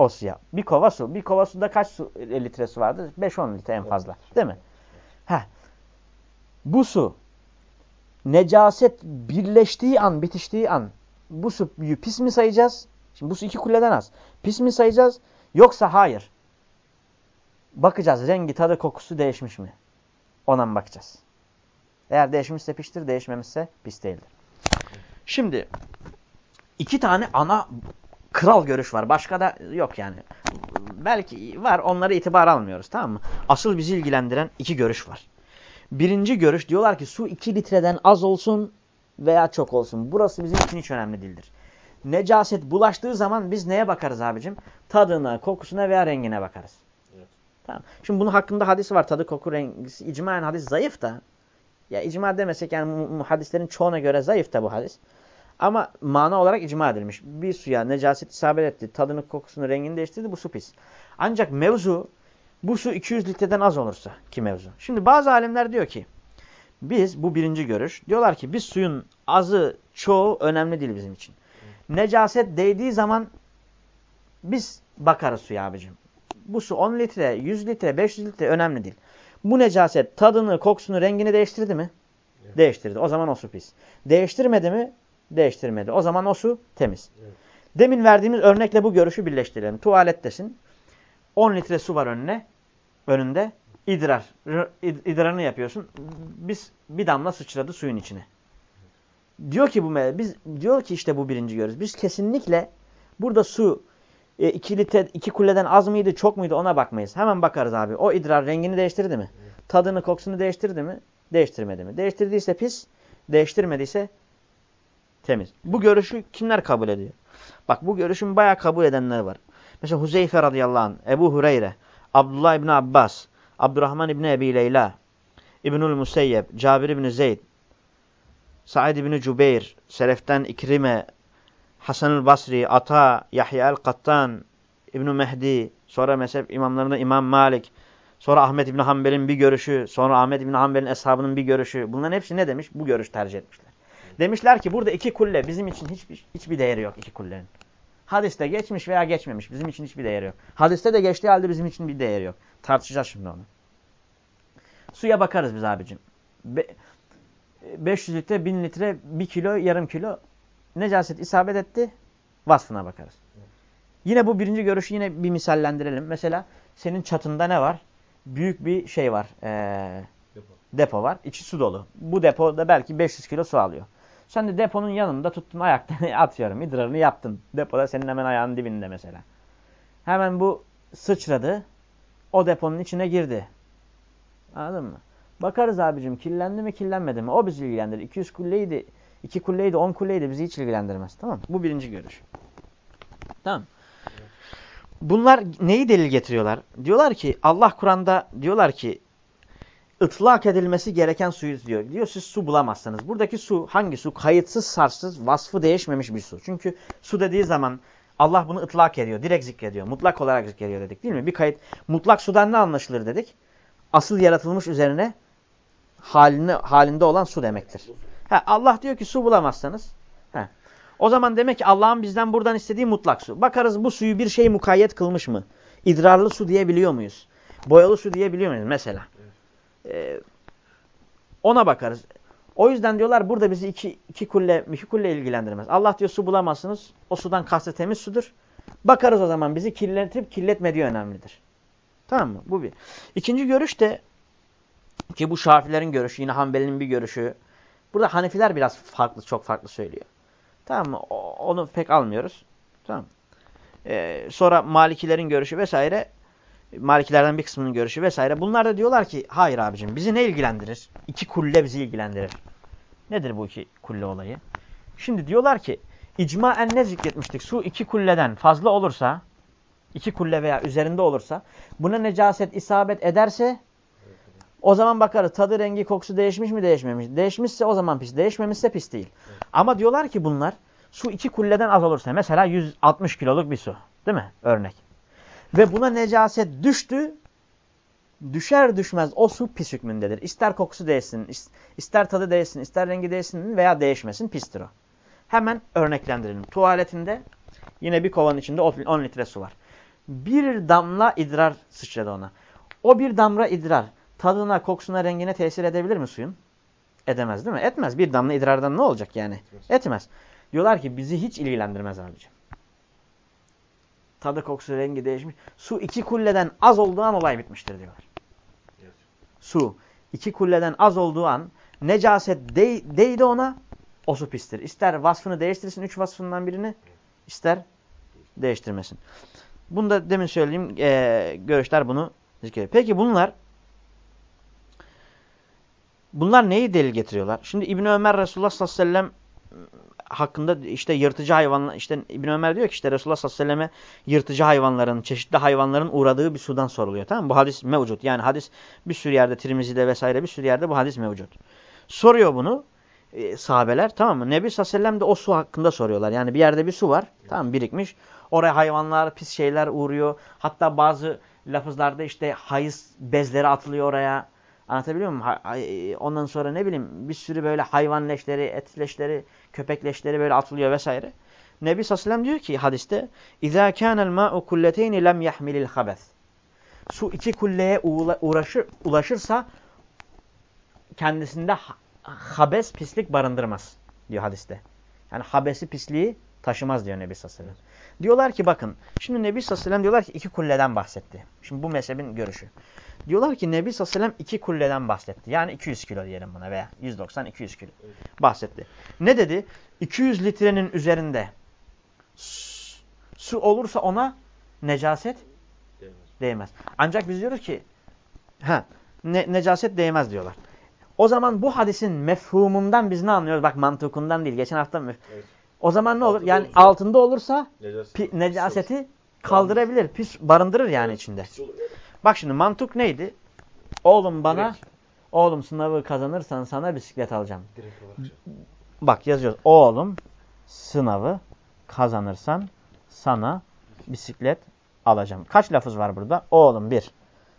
O suya. Bir kova su. Bir kova suda kaç su, litre su vardı? 5-10 litre en fazla. Değil mi? Heh. Bu su necaset birleştiği an, bitiştiği an bu suyu pis mi sayacağız? Şimdi bu su iki kuleden az. Pis mi sayacağız? Yoksa hayır. Bakacağız rengi, tadı, kokusu değişmiş mi? Ona mı bakacağız? Eğer değişmişse piştir, değişmemişse pis değildir. Şimdi iki tane ana kral görüş var. Başka da yok yani. Belki var onları itibar almıyoruz tamam mı? Asıl bizi ilgilendiren iki görüş var. Birinci görüş diyorlar ki su 2 litreden az olsun veya çok olsun. Burası bizim için hiç önemli değildir. Necaset bulaştığı zaman biz neye bakarız abicim? Tadına, kokusuna veya rengine bakarız. Evet. Tamam. Şimdi bunun hakkında hadis var. Tadı, koku, rengi. İcmaen hadis zayıf da. Ya icma demesek yani muhaddislerin çoğuna göre zayıf da bu hadis. Ama mana olarak icma edilmiş. Bir suya necaset isabet etti. Tadını, kokusunu, rengini değiştirdi. Bu su pis. Ancak mevzu bu su 200 litreden az olursa ki mevzu. Şimdi bazı alimler diyor ki biz bu birinci görüş diyorlar ki biz suyun azı çoğu önemli değil bizim için. Necaset değdiği zaman biz bakarız suya abicim. Bu su 10 litre, 100 litre, 500 litre önemli değil. Bu necaset tadını, kokusunu, rengini değiştirdi mi? Evet. Değiştirdi. O zaman o su pis. Değiştirmedi mi? Değiştirmedi. O zaman o su temiz. Evet. Demin verdiğimiz örnekle bu görüşü birleştirelim. Tuvalettesin. 10 litre su var önüne önünde idrar. İdrarını yapıyorsun. Biz bir damla sıçradı suyun içine. Diyor ki bu biz diyor ki işte bu birinci görüş. Biz kesinlikle burada su e, iki litre iki kuleden az mıydı çok muydu ona bakmayız. Hemen bakarız abi. O idrar rengini değiştirdi mi? Tadını kokusunu değiştirdi mi? Değiştirmedi mi? Değiştirdiyse pis, değiştirmediyse temiz. Bu görüşü kimler kabul ediyor? Bak bu görüşün bayağı kabul edenler var. Mesela Huzeyfe radıyallahu anh, Ebu Hureyre, Abdullah İbni Abbas, Abdurrahman İbni Ebi Leyla, İbnül Museyyeb, Cabir İbni Zeyd, Said İbni Cübeyr, Seleften İkrime, Hasan-ül Basri, Ata, Yahya el-Kattan, İbn Mehdi, sonra mezhep imamlarında İmam Malik, sonra Ahmet İbni Hanbel'in bir görüşü, sonra Ahmet İbni Hanbel'in eshabının bir görüşü. Bunların hepsi ne demiş? Bu görüş tercih etmişler. Demişler ki burada iki kulle bizim için hiçbir, hiçbir değeri yok iki kullenin. Hadiste geçmiş veya geçmemiş. Bizim için hiçbir değeri yok. Hadiste de geçtiği halde bizim için bir değeri yok. Tartışacağız şimdi onu. Suya bakarız biz abicim. Be 500 litre, 1000 litre, 1 kilo, yarım kilo necaset isabet etti. Vasfına bakarız. Yine bu birinci görüşü yine bir misallendirelim. Mesela senin çatında ne var? Büyük bir şey var. Ee, depo. depo var. İçi su dolu. Bu depoda belki 500 kilo su alıyor. Sen de deponun yanında tuttun ayaktan atıyorum. idrarını yaptın. Depoda senin hemen ayağının dibinde mesela. Hemen bu sıçradı. O deponun içine girdi. Anladın mı? Bakarız abicim kirlendi mi kirlenmedi mi? O bizi ilgilendirir. 200 kulleydi, 2 kulleydi, 10 kulleydi bizi hiç ilgilendirmez. Tamam mı? Bu birinci görüş. Tamam. Bunlar neyi delil getiriyorlar? Diyorlar ki Allah Kur'an'da diyorlar ki ıtlak edilmesi gereken suyu diyor. Diyor siz su bulamazsınız. Buradaki su hangi su? Kayıtsız, sarsız, vasfı değişmemiş bir su. Çünkü su dediği zaman Allah bunu ıtlak ediyor. Direkt zikrediyor. Mutlak olarak zikrediyor dedik değil mi? Bir kayıt mutlak sudan ne anlaşılır dedik? Asıl yaratılmış üzerine haline, halinde olan su demektir. Ha, Allah diyor ki su bulamazsanız. Ha. O zaman demek ki Allah'ın bizden buradan istediği mutlak su. Bakarız bu suyu bir şey mukayyet kılmış mı? idrarlı su diyebiliyor muyuz? Boyalı su diyebiliyor muyuz mesela? Ee, ona bakarız. O yüzden diyorlar burada bizi iki, iki kulle, iki kulle ilgilendirmez. Allah diyor su bulamazsınız. O sudan kastı temiz sudur. Bakarız o zaman bizi kirletip kirletmediği önemlidir. Tamam mı? Bu bir. İkinci görüş de ki bu Şafilerin görüşü, yine Hanbeli'nin bir görüşü. Burada Hanefiler biraz farklı, çok farklı söylüyor. Tamam mı? O, onu pek almıyoruz. Tamam ee, Sonra Malikilerin görüşü vesaire. Malikilerden bir kısmının görüşü vesaire. Bunlar da diyorlar ki hayır abicim bizi ne ilgilendirir? İki kulle bizi ilgilendirir. Nedir bu iki kulle olayı? Şimdi diyorlar ki icmaen ne zikretmiştik? Su iki kulleden fazla olursa, iki kulle veya üzerinde olursa, buna necaset isabet ederse o zaman bakarız tadı, rengi, kokusu değişmiş mi değişmemiş. Değişmişse o zaman pis, değişmemişse pis değil. Evet. Ama diyorlar ki bunlar su iki kulleden az olursa mesela 160 kiloluk bir su değil mi örnek. Ve buna necaset düştü düşer düşmez o su pis hükmündedir. İster kokusu değişsin, ister tadı değişsin, ister rengi değişsin veya değişmesin pistir o. Hemen örneklendirelim. Tuvaletinde yine bir kovanın içinde 10 litre su var. Bir damla idrar sıçradı ona. O bir damla idrar tadına, kokusuna, rengine tesir edebilir mi suyun? Edemez değil mi? Etmez. Bir damla idrardan ne olacak yani? Etmez. Etmez. Diyorlar ki bizi hiç ilgilendirmez abicim. Tadı, kokusu, rengi değişmiş. Su iki kulleden az olduğu an olay bitmiştir diyorlar. Evet. Su iki kulleden az olduğu an necaset de değdi ona o su pistir. İster vasfını değiştirsin üç vasfından birini ister değiştirmesin. Bunu da demin söylediğim e, görüşler bunu zikrediyor. Peki bunlar bunlar neyi delil getiriyorlar? Şimdi İbn Ömer Resulullah sallallahu aleyhi ve sellem hakkında işte yırtıcı hayvanlar işte İbn Ömer diyor ki işte Resulullah sallallahu aleyhi ve selleme yırtıcı hayvanların, çeşitli hayvanların uğradığı bir sudan soruluyor. Tamam mı? Bu hadis mevcut. Yani hadis bir sürü yerde Tirmizi'de vesaire bir sürü yerde bu hadis mevcut. Soruyor bunu e, sahabeler tamam mı? Nebi sallallahu aleyhi ve sellem de o su hakkında soruyorlar. Yani bir yerde bir su var. Tamam birikmiş. Oraya hayvanlar, pis şeyler uğruyor. Hatta bazı lafızlarda işte hayız bezleri atılıyor oraya. Anlatabiliyor muyum? Ondan sonra ne bileyim bir sürü böyle hayvan leşleri, et leşleri, köpek leşleri böyle atılıyor vesaire. Nebi sallallahu diyor ki hadiste اِذَا كَانَ الْمَاءُ كُلَّتَيْنِ لَمْ يَحْمِلِ الْخَبَثِ Su iki kulleye uğraşır, ulaşırsa kendisinde habes pislik barındırmaz diyor hadiste. Yani habesi pisliği taşımaz diyor Nebi sallallahu Diyorlar ki bakın şimdi Nebi sallallahu diyorlar ki iki kulleden bahsetti. Şimdi bu mezhebin görüşü. Diyorlar ki Nebi sallallahu aleyhi ve sellem iki kulleden bahsetti. Yani 200 kilo diyelim buna veya 190-200 kilo bahsetti. Ne dedi? 200 litrenin üzerinde su olursa ona necaset değmez. değmez. Ancak biz diyoruz ki ha, ne, necaset değmez diyorlar. O zaman bu hadisin mefhumundan biz ne anlıyoruz? Bak mantıkundan değil. Geçen hafta mı? Evet. O zaman ne olur? Yani olursa, altında olursa necaset, necaseti kaldırabilir. Pis barındırır yani içinde. Pis olur. Bak şimdi mantık neydi? Oğlum bana, Direkt. oğlum sınavı kazanırsan sana bisiklet alacağım. Bak yazıyoruz. Oğlum sınavı kazanırsan sana bisiklet alacağım. Kaç lafız var burada? Oğlum bir.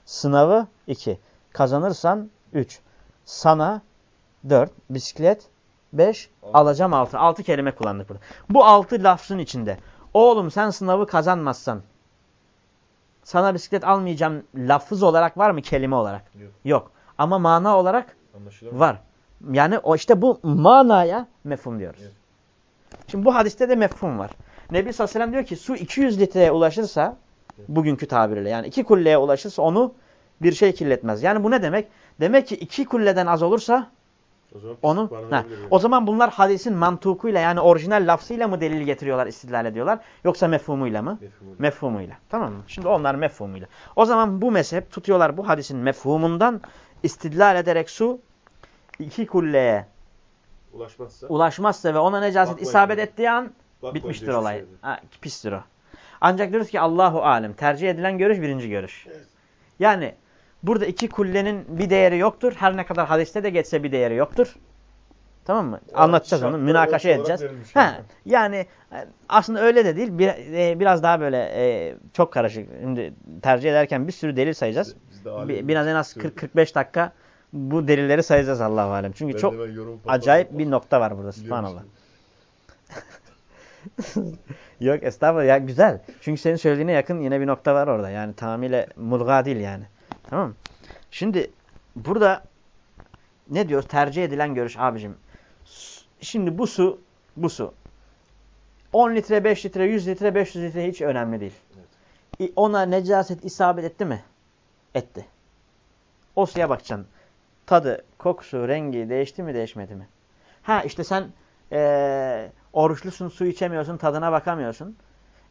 Sınavı iki. Kazanırsan üç. Sana dört. Bisiklet beş. Alacağım altı. Altı kelime kullandık burada. Bu altı lafzın içinde. Oğlum sen sınavı kazanmazsan sana bisiklet almayacağım lafız olarak var mı kelime olarak? Yok. Yok. Ama mana olarak var. Yani o işte bu manaya mefhum diyoruz. Evet. Şimdi bu hadiste de mefhum var. Nebi sallallahu aleyhi ve sellem diyor ki su 200 litreye ulaşırsa bugünkü tabirle yani iki kulleye ulaşırsa onu bir şey kirletmez. Yani bu ne demek? Demek ki iki kulleden az olursa o zaman, onu, ha, o zaman bunlar hadisin mantukuyla yani orijinal lafzıyla mı delil getiriyorlar, istidlal ediyorlar? Yoksa mefhumuyla mı? Mefhumuyla. mefhumuyla. Tamam mı? Şimdi onlar mefhumuyla. O zaman bu mezhep tutuyorlar bu hadisin mefhumundan istidlal ederek su iki kulleye ulaşmazsa, ulaşmazsa ve ona necaset Bakmayın isabet diyor. ettiği an Bakmayın bitmiştir olay. Ha, pistir o. Ancak diyoruz ki Allahu alem. Tercih edilen görüş birinci görüş. Evet. Yani Burada iki kullenin bir değeri yoktur. Her ne kadar hadiste de geçse bir değeri yoktur. Tamam mı? Evet, Anlatacağız onu. Münakaşa edeceğiz. Ha, yani e, aslında öyle de değil. Bir, e, biraz daha böyle e, çok karışık. Şimdi tercih ederken bir sürü delil sayacağız. Bir, biraz en az 40-45 dakika bu delilleri sayacağız Allahu alem. Çünkü ben çok acayip bir nokta var burada. Subhanallah. Yok estağfurullah ya güzel. Çünkü senin söylediğine yakın yine bir nokta var orada. Yani tamamıyla mulga değil yani. Tamam mı? Şimdi burada ne diyoruz? Tercih edilen görüş abicim. Şimdi bu su, bu su 10 litre, 5 litre, 100 litre, 500 litre hiç önemli değil. Evet. Ona necaset isabet etti mi? Etti. O suya bakacaksın. Tadı, kokusu, rengi değişti mi, değişmedi mi? Ha işte sen ee, oruçlusun, su içemiyorsun, tadına bakamıyorsun.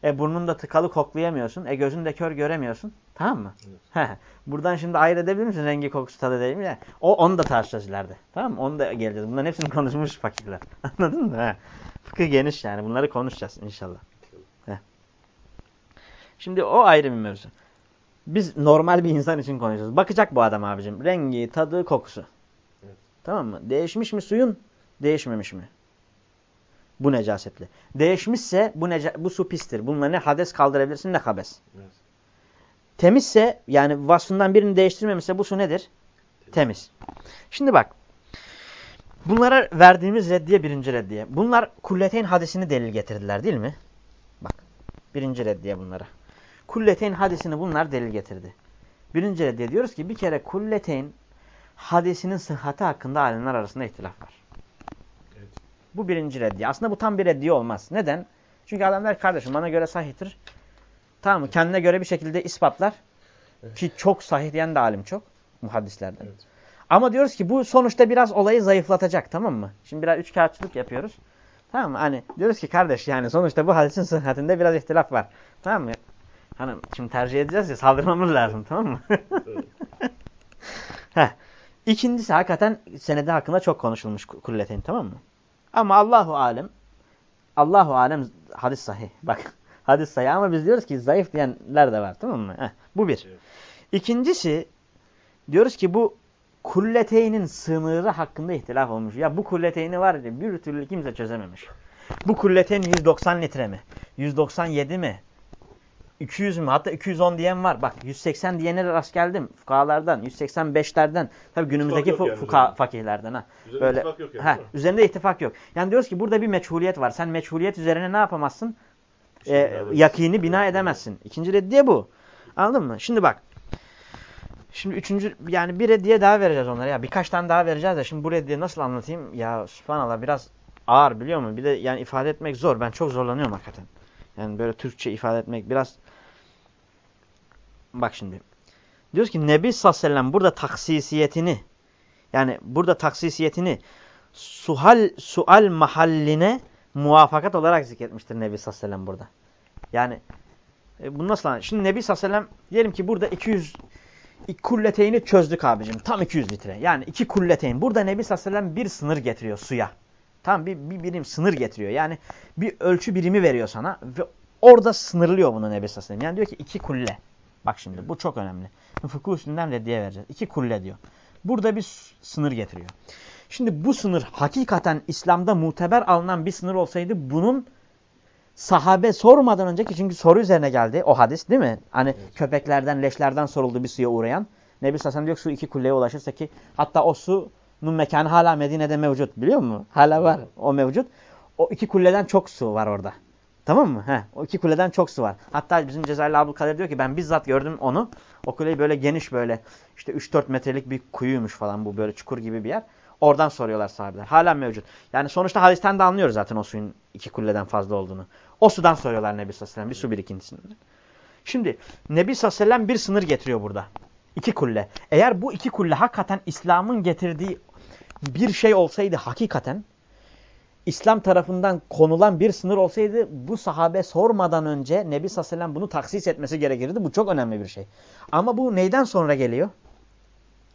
E burnun da tıkalı koklayamıyorsun. E gözün de kör göremiyorsun. Tamam mı? Evet. Buradan şimdi ayırt edebilir misin rengi kokusu tadı değil mi? Ya? O onu da tartışacağız ileride. Tamam mı? Onu da geleceğiz. Bunların hepsini konuşmuş fakirler. Anladın mı? He. Fıkıh geniş yani. Bunları konuşacağız inşallah. He. Şimdi o ayrı bir mevzu. Biz normal bir insan için konuşacağız. Bakacak bu adam abicim. Rengi, tadı, kokusu. Evet. Tamam mı? Değişmiş mi suyun? Değişmemiş mi? Bu necasetli. Değişmişse bu, neca bu su pistir. Bununla ne hades kaldırabilirsin ne habes. Evet. Temizse yani vasfından birini değiştirmemişse bu su nedir? Temiz. Temiz. Şimdi bak. Bunlara verdiğimiz reddiye birinci reddiye. Bunlar kulleteyn hadisini delil getirdiler değil mi? Bak. Birinci reddiye bunlara. Kulleteyn hadisini bunlar delil getirdi. Birinci reddiye diyoruz ki bir kere kulleteyn hadisinin sıhhati hakkında alimler arasında ihtilaf var. Bu birinci reddiye. Aslında bu tam bir reddiye olmaz. Neden? Çünkü adam der kardeşim bana göre sahihtir. Tamam mı? Kendine göre bir şekilde ispatlar. Evet. Ki çok sahih diyen de alim çok. Muhaddislerden. Evet. Ama diyoruz ki bu sonuçta biraz olayı zayıflatacak tamam mı? Şimdi biraz üç kağıtçılık yapıyoruz. Tamam mı? Hani diyoruz ki kardeş yani sonuçta bu hadisin sıhhatinde biraz ihtilaf var. Tamam mı? Hani şimdi tercih edeceğiz ya saldırmamız lazım tamam mı? Heh. İkincisi hakikaten senede hakkında çok konuşulmuş kulleteyn tamam mı? Ama Allahu alem Allahu alem hadis sahih. Bak hadis sahih ama biz diyoruz ki zayıf diyenler de var tamam mı? Heh, bu bir. Evet. İkincisi diyoruz ki bu kulleteynin sınırı hakkında ihtilaf olmuş. Ya bu kulleteyni var ya bir türlü kimse çözememiş. Bu kulleteyn 190 litre mi? 197 mi? 200 mü? Hatta 210 diyen var. Bak 180 diyene rast geldim. Fukahalardan, 185'lerden. Tabi günümüzdeki fu yani fuka, fakihlerden. Ha. Üzerinde Böyle, ittifak yok yani. Ha, üzerinde ittifak yok. Yani diyoruz ki burada bir meçhuliyet var. Sen meçhuliyet üzerine ne yapamazsın? Ee, yakini bina edemezsin. İkinci reddiye bu. Anladın mı? Şimdi bak. Şimdi üçüncü yani bir reddiye daha vereceğiz onlara. Ya birkaç tane daha vereceğiz de şimdi bu reddiye nasıl anlatayım? Ya subhanallah biraz ağır biliyor musun? Bir de yani ifade etmek zor. Ben çok zorlanıyorum hakikaten. Yani böyle Türkçe ifade etmek biraz Bak şimdi. Diyoruz ki Nebi sallallahu aleyhi ve sellem burada taksisiyetini yani burada taksisiyetini suhal sual mahalline muvafakat olarak zikretmiştir Nebi sallallahu aleyhi ve sellem burada. Yani e, bu nasıl anlayın? Şimdi Nebi sallallahu aleyhi ve sellem diyelim ki burada 200 kulleteyni çözdük abicim. Tam 200 litre. Yani iki kulleteyn. Burada Nebi sallallahu aleyhi ve sellem bir sınır getiriyor suya. Tam bir, bir birim sınır getiriyor. Yani bir ölçü birimi veriyor sana ve orada sınırlıyor bunu Nebi sallallahu aleyhi ve sellem. Yani diyor ki iki kulle. Bak şimdi bu çok önemli. Fıkıh üstünden reddiye vereceğiz. İki kulle diyor. Burada bir sınır getiriyor. Şimdi bu sınır hakikaten İslam'da muteber alınan bir sınır olsaydı bunun sahabe sormadan önceki çünkü soru üzerine geldi o hadis değil mi? Hani evet. köpeklerden, leşlerden soruldu bir suya uğrayan. Nebi Sassan diyor ki su iki kulleye ulaşırsa ki hatta o sunun mekanı hala Medine'de mevcut biliyor musun? Hala var o mevcut. O iki kulleden çok su var orada. Tamam mı? He, o iki kuleden çok su var. Hatta bizim Cezayirli Abdülkadir diyor ki ben bizzat gördüm onu. O kuleyi böyle geniş böyle işte 3-4 metrelik bir kuyuymuş falan bu böyle çukur gibi bir yer. Oradan soruyorlar sahabeler. Hala mevcut. Yani sonuçta hadisten de anlıyoruz zaten o suyun iki kulleden fazla olduğunu. O sudan soruyorlar Nebi Sallallahu Aleyhi bir su birikintisinden. Şimdi Nebi Sallallahu Aleyhi bir sınır getiriyor burada. İki kulle. Eğer bu iki kulle hakikaten İslam'ın getirdiği bir şey olsaydı hakikaten İslam tarafından konulan bir sınır olsaydı bu sahabe sormadan önce Nebi sallallahu aleyhi bunu taksis etmesi gerekirdi. Bu çok önemli bir şey. Ama bu neyden sonra geliyor?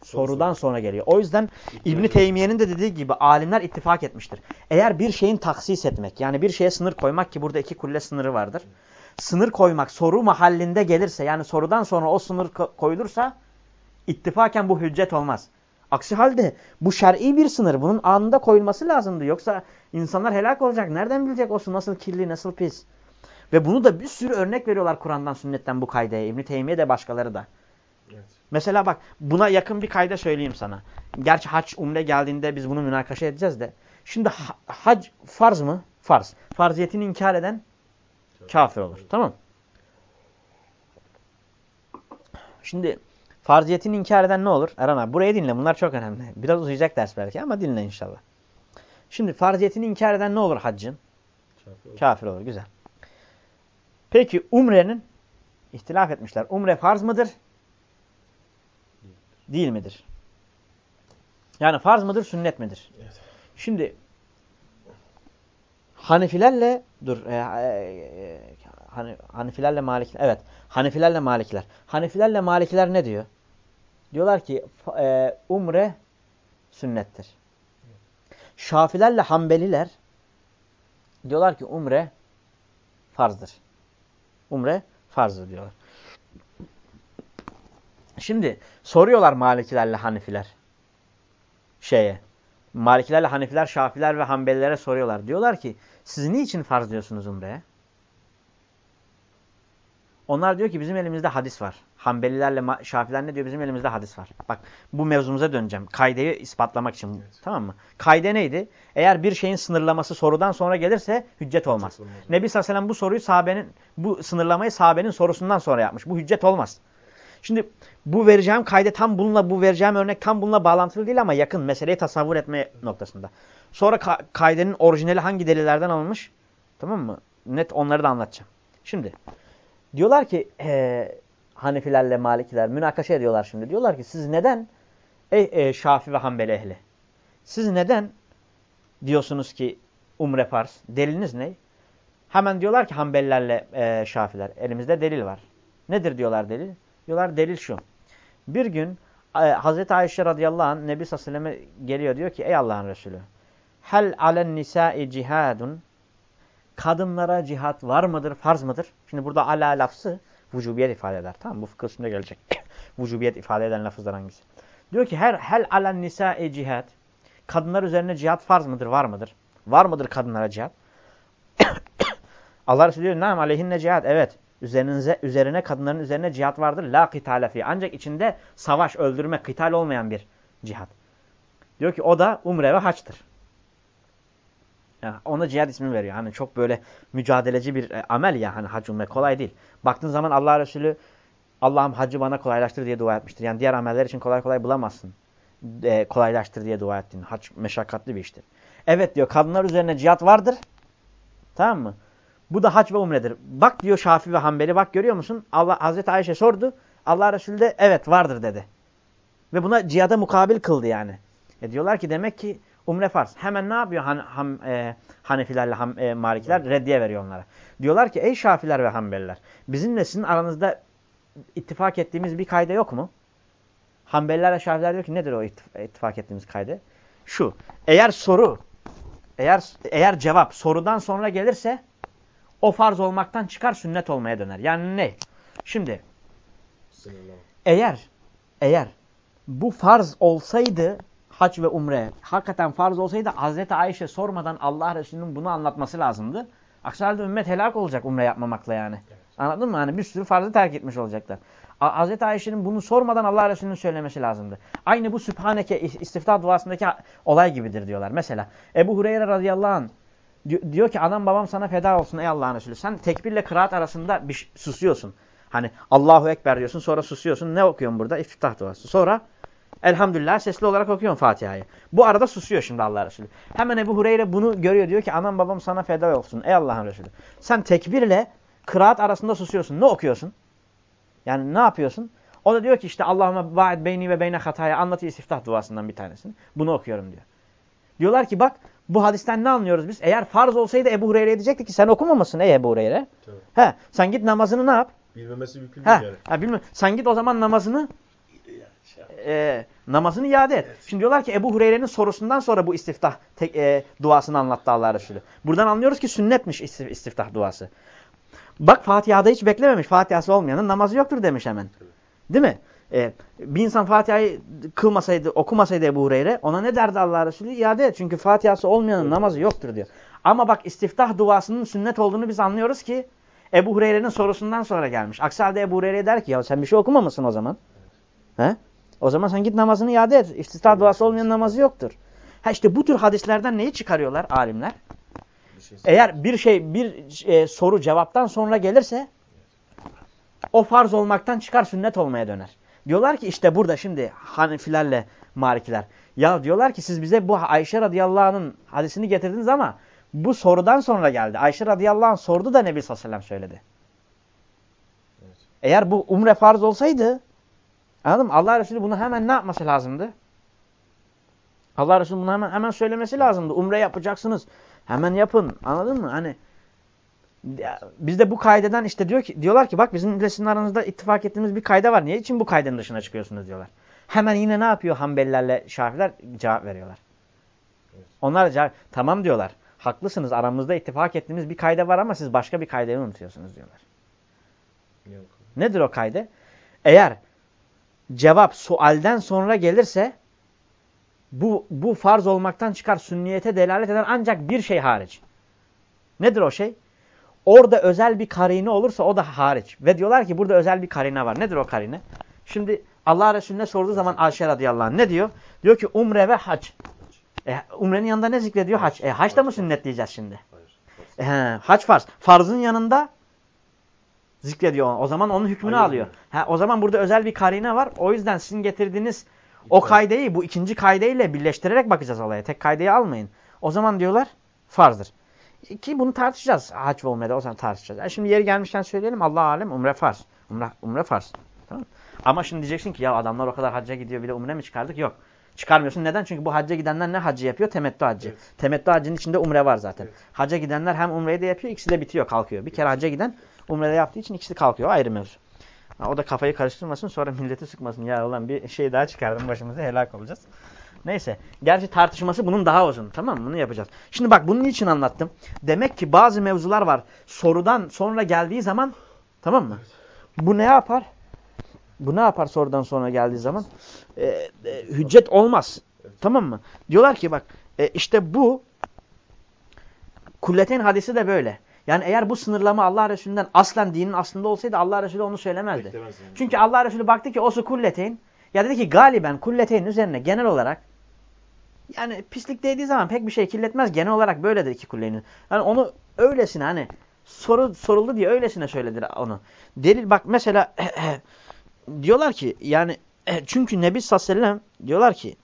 Sorudan sonra geliyor. O yüzden İbn Teymiye'nin de dediği gibi alimler ittifak etmiştir. Eğer bir şeyin taksis etmek yani bir şeye sınır koymak ki burada iki kulle sınırı vardır. Sınır koymak soru mahallinde gelirse yani sorudan sonra o sınır koyulursa ittifaken bu hüccet olmaz. Aksi halde bu şer'i bir sınır. Bunun anında koyulması lazımdı. Yoksa insanlar helak olacak. Nereden bilecek olsun nasıl kirli, nasıl pis. Ve bunu da bir sürü örnek veriyorlar Kur'an'dan, sünnetten bu kaydaya. İbn-i Teymiye de başkaları da. Evet. Mesela bak buna yakın bir kayda söyleyeyim sana. Gerçi hac umre geldiğinde biz bunu münakaşa edeceğiz de. Şimdi hac farz mı? farz. Farziyetini inkar eden kafir olur. Tamam Şimdi farziyetini inkar eden ne olur? Erhan abi burayı dinle. Bunlar çok önemli. Biraz uzayacak ders belki ama dinle inşallah. Şimdi farziyetini inkar eden ne olur haccın? Kafir olur. Kafir olur. Güzel. Peki umrenin ihtilaf etmişler. Umre farz mıdır? Değil midir? Yani farz mıdır, sünnet midir? Evet. Şimdi Hanifilerle dur e, e, e, hani Hanifilerle Malikler evet Hanifilerle Malikler. Hanifilerle Malikler ne diyor? Diyorlar ki e, umre sünnettir. Şafilerle Hanbeliler diyorlar ki umre farzdır. Umre farzdır diyorlar. Şimdi soruyorlar Malikilerle Hanifiler şeye. Malikilerle Hanifiler, Şafiler ve Hanbelilere soruyorlar. Diyorlar ki siz niçin farz diyorsunuz umreye? Onlar diyor ki bizim elimizde hadis var. Hanbelilerle Şafiler ne diyor? Bizim elimizde hadis var. Bak bu mevzumuza döneceğim. Kaydeyi ispatlamak için. Evet. Tamam mı? Kayde neydi? Eğer bir şeyin sınırlaması sorudan sonra gelirse hüccet olmaz. olmaz. Nebi sallallahu aleyhi ve sellem bu soruyu sahabenin, bu sınırlamayı sahabenin sorusundan sonra yapmış. Bu hüccet olmaz. Şimdi bu vereceğim kayde tam bununla, bu vereceğim örnek tam bununla bağlantılı değil ama yakın. Meseleyi tasavvur etme noktasında. Sonra ka kaidenin orijinali hangi delillerden alınmış? Tamam mı? Net onları da anlatacağım. Şimdi diyorlar ki e, Hanefilerle Malikiler münakaşa ediyorlar şimdi. Diyorlar ki siz neden ey e, Şafi ve Hanbeli ehli siz neden diyorsunuz ki umre farz? Deliliniz ne? Hemen diyorlar ki Hanbelilerle e, Şafiler elimizde delil var. Nedir diyorlar delil? Diyorlar delil şu. Bir gün e, Hazreti Ayşe radıyallahu anh Nebi sallallahu geliyor diyor ki ey Allah'ın Resulü hel alen nisai cihadun kadınlara cihat var mıdır, farz mıdır? Şimdi burada ala lafzı vücubiyet ifade eder. Tamam Bu fıkıh üstünde gelecek. vücubiyet ifade eden lafızlar hangisi? Diyor ki her hel alen nisai cihad kadınlar üzerine cihat farz mıdır, var mıdır? Var mıdır kadınlara cihat? Allah Resulü diyor, "Nam aleyhinne cihat." Evet. Üzerinize, üzerine kadınların üzerine cihat vardır. La kitale fi. Ancak içinde savaş, öldürme, kital olmayan bir cihat. Diyor ki o da umre ve haçtır. Yani ona cihad ismi veriyor. Hani çok böyle mücadeleci bir e, amel ya hani hac umre kolay değil. Baktığın zaman Allah Resulü Allah'ım hacı bana kolaylaştır diye dua etmiştir. Yani diğer ameller için kolay kolay bulamazsın. E, kolaylaştır diye dua ettin. Hac meşakkatli bir iştir. Evet diyor kadınlar üzerine cihat vardır. Tamam mı? Bu da hac ve umredir. Bak diyor Şafi ve Hanbeli bak görüyor musun? Allah Hazreti Ayşe sordu. Allah Resulü de evet vardır dedi. Ve buna cihada mukabil kıldı yani. E diyorlar ki demek ki umre farz. Hemen ne yapıyor han, ham, e, Hanefilerle ham, e, Malikiler? Reddiye veriyor onlara. Diyorlar ki ey Şafiler ve Hanbeliler bizimle sizin aranızda ittifak ettiğimiz bir kayda yok mu? Hanbeliler ve Şafiler diyor ki nedir o ittifak ettiğimiz kayda? Şu. Eğer soru eğer eğer cevap sorudan sonra gelirse o farz olmaktan çıkar sünnet olmaya döner. Yani ne? Şimdi eğer eğer bu farz olsaydı hac ve umre hakikaten farz olsaydı Hazreti Ayşe sormadan Allah Resulü'nün bunu anlatması lazımdı. Aksi halde ümmet helak olacak umre yapmamakla yani. Evet. Anladın mı? Hani bir sürü farzı terk etmiş olacaklar. Hazreti Ayşe'nin bunu sormadan Allah Resulü'nün söylemesi lazımdı. Aynı bu Sübhaneke istiftah duasındaki olay gibidir diyorlar. Mesela Ebu Hureyre radıyallahu anh diyor ki anam babam sana feda olsun ey Allah'ın Resulü. Sen tekbirle kıraat arasında bir susuyorsun. Hani Allahu Ekber diyorsun sonra susuyorsun. Ne okuyorsun burada? İftitah duası. Sonra elhamdülillah sesli olarak okuyorsun Fatiha'yı. Bu arada susuyor şimdi Allah Resulü. Hemen Ebu Hureyre bunu görüyor diyor ki anam babam sana feda olsun ey Allah'ın Resulü. Sen tekbirle kıraat arasında susuyorsun. Ne okuyorsun? Yani ne yapıyorsun? O da diyor ki işte Allahümme ba'id beyni ve beyne hataya anlatı istiftah duasından bir tanesini. Bunu okuyorum diyor. Diyorlar ki bak bu hadisten ne anlıyoruz biz? Eğer farz olsaydı Ebu Hureyre diyecekti ki sen okumamasın ey Ebu Hureyre. He, sen git namazını ne yap? Bilmemesi mümkün değil yani. Ha, bilmem. Sen git o zaman namazını e, namazını iade et. Evet. Şimdi diyorlar ki Ebu Hureyre'nin sorusundan sonra bu istiftah tek, e, duasını anlattı Allah Resulü. Buradan anlıyoruz ki sünnetmiş istiftah duası. Bak Fatiha'da hiç beklememiş. Fatiha'sı olmayanın namazı yoktur demiş hemen. Değil mi? e, bir insan Fatiha'yı kılmasaydı, okumasaydı Ebu Hureyre ona ne derdi Allah Resulü? İade et. Çünkü Fatiha'sı olmayanın namazı yoktur diyor. Ama bak istiftah duasının sünnet olduğunu biz anlıyoruz ki Ebu Hureyre'nin sorusundan sonra gelmiş. Aksi halde Ebu Hureyre der ki ya sen bir şey okumamışsın o zaman. He? O zaman sen git namazını iade et. İstiftah duası olmayan namazı yoktur. Ha işte bu tür hadislerden neyi çıkarıyorlar alimler? Bir şey Eğer bir şey bir e, soru cevaptan sonra gelirse o farz olmaktan çıkar sünnet olmaya döner. Diyorlar ki işte burada şimdi Hanefilerle Malikiler. Ya diyorlar ki siz bize bu Ayşe radıyallahu anh'ın hadisini getirdiniz ama bu sorudan sonra geldi. Ayşe radıyallahu anh sordu da Nebi sallallahu aleyhi ve sellem söyledi. Evet. Eğer bu umre farz olsaydı anladın mı? Allah Resulü bunu hemen ne yapması lazımdı? Allah Resulü bunu hemen hemen söylemesi lazımdı. Umre yapacaksınız. Hemen yapın. Anladın mı? Hani ya, biz de bu kaydeden işte diyor ki diyorlar ki bak bizim sizin aranızda ittifak ettiğimiz bir kayda var. Niye için bu kaydenin dışına çıkıyorsunuz diyorlar. Hemen yine ne yapıyor Hanbelilerle Şafiler cevap veriyorlar. Evet. Onlar cevap tamam diyorlar. Haklısınız aramızda ittifak ettiğimiz bir kayda var ama siz başka bir kaydayı unutuyorsunuz diyorlar. Yok. Nedir o kaydı? Eğer cevap sualden sonra gelirse bu, bu farz olmaktan çıkar sünniyete delalet eden ancak bir şey hariç. Nedir o şey? Orada özel bir karine olursa o da hariç. Ve diyorlar ki burada özel bir karine var. Nedir o karine? Şimdi Allah Resulüne sorduğu zaman Ayşe radıyallahu anh ne diyor? Diyor ki umre ve hac. E, umrenin yanında ne zikrediyor? Hac. E, hac da mı sünnet diyeceğiz şimdi? Hayır. E, hac farz. Farzın yanında zikrediyor. onu. O zaman onun hükmünü Hayır. alıyor. Ha, o zaman burada özel bir karine var. O yüzden sizin getirdiğiniz o kaydeyi bu ikinci kaydeyle birleştirerek bakacağız olaya. Tek kaydeyi almayın. O zaman diyorlar farzdır. Ki bunu tartışacağız. Hac ve umrede o zaman tartışacağız. Yani şimdi yeri gelmişken söyleyelim. Allah alem umre farz. Umre, umre farz. Tamam? Ama şimdi diyeceksin ki ya adamlar o kadar hacca gidiyor bir de umre mi çıkardık? Yok. Çıkarmıyorsun. Neden? Çünkü bu hacca gidenler ne hacı yapıyor? Temettü hacı. Evet. Temettü hacının içinde umre var zaten. Evet. Hacca gidenler hem umreyi de yapıyor, ikisi de bitiyor, kalkıyor. Bir kere hacca giden umrede yaptığı için ikisi kalkıyor. Ayrı mevzu. Ha, o da kafayı karıştırmasın sonra milleti sıkmasın. Ya ulan bir şey daha çıkardım başımıza helak olacağız. Neyse. Gerçi tartışması bunun daha uzun. Tamam mı? Bunu yapacağız. Şimdi bak bunun için anlattım. Demek ki bazı mevzular var. Sorudan sonra geldiği zaman tamam mı? Bu ne yapar? Bu ne yapar sorudan sonra geldiği zaman? Ee, e, hüccet olmaz. Tamam mı? Diyorlar ki bak e, işte bu kulleteyn hadisi de böyle. Yani eğer bu sınırlama Allah Resulü'nden aslen dinin aslında olsaydı Allah Resulü onu söylemezdi. Beklemez yani. Çünkü Allah Resulü baktı ki o su kulleteyn. Ya dedi ki galiben kulleteyn üzerine genel olarak yani pislik değdiği zaman pek bir şey kirletmez. Genel olarak böyledir iki kullenin. Yani onu öylesine hani soru soruldu diye öylesine söyledi onu. Delil bak mesela diyorlar ki yani çünkü Nebi sallallahu aleyhi ve sellem diyorlar ki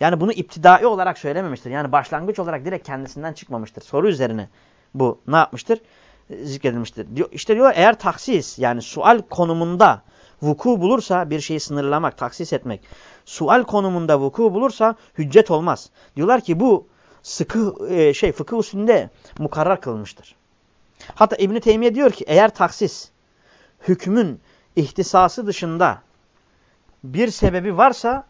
yani bunu iptidai olarak söylememiştir. Yani başlangıç olarak direkt kendisinden çıkmamıştır. Soru üzerine bu ne yapmıştır? Zikredilmiştir. İşte diyor eğer taksis yani sual konumunda vuku bulursa bir şeyi sınırlamak, taksis etmek. Sual konumunda vuku bulursa hüccet olmaz. Diyorlar ki bu sıkı e, şey fıkıh usulünde mukarrar kılınmıştır. Hatta İbn Teymiye diyor ki eğer taksis hükmün ihtisası dışında bir sebebi varsa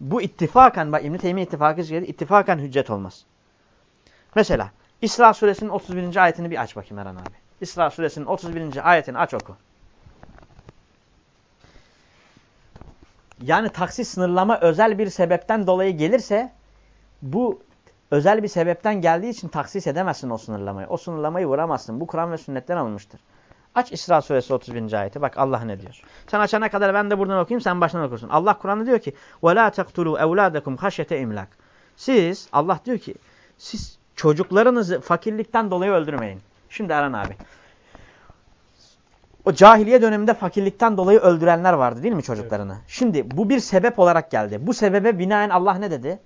bu ittifaken bak İbn Teymiye ittifakı ittifaken hüccet olmaz. Mesela İsra suresinin 31. ayetini bir aç bakayım Eren abi. İsra suresinin 31. ayetini aç oku. Yani taksis sınırlama özel bir sebepten dolayı gelirse bu özel bir sebepten geldiği için taksis edemezsin o sınırlamayı. O sınırlamayı vuramazsın. Bu Kur'an ve sünnetten alınmıştır. Aç İsra suresi 31. ayeti. Bak Allah ne diyor. Sen açana kadar ben de buradan okuyayım sen baştan okursun. Allah Kur'an'da diyor ki وَلَا تَقْتُلُوا اَوْلَادَكُمْ خَشَّةَ اِمْلَاكٍ Siz Allah diyor ki siz çocuklarınızı fakirlikten dolayı öldürmeyin. Şimdi Eren abi. O cahiliye döneminde fakirlikten dolayı öldürenler vardı değil mi çocuklarını? Evet. Şimdi bu bir sebep olarak geldi. Bu sebebe binaen Allah ne dedi?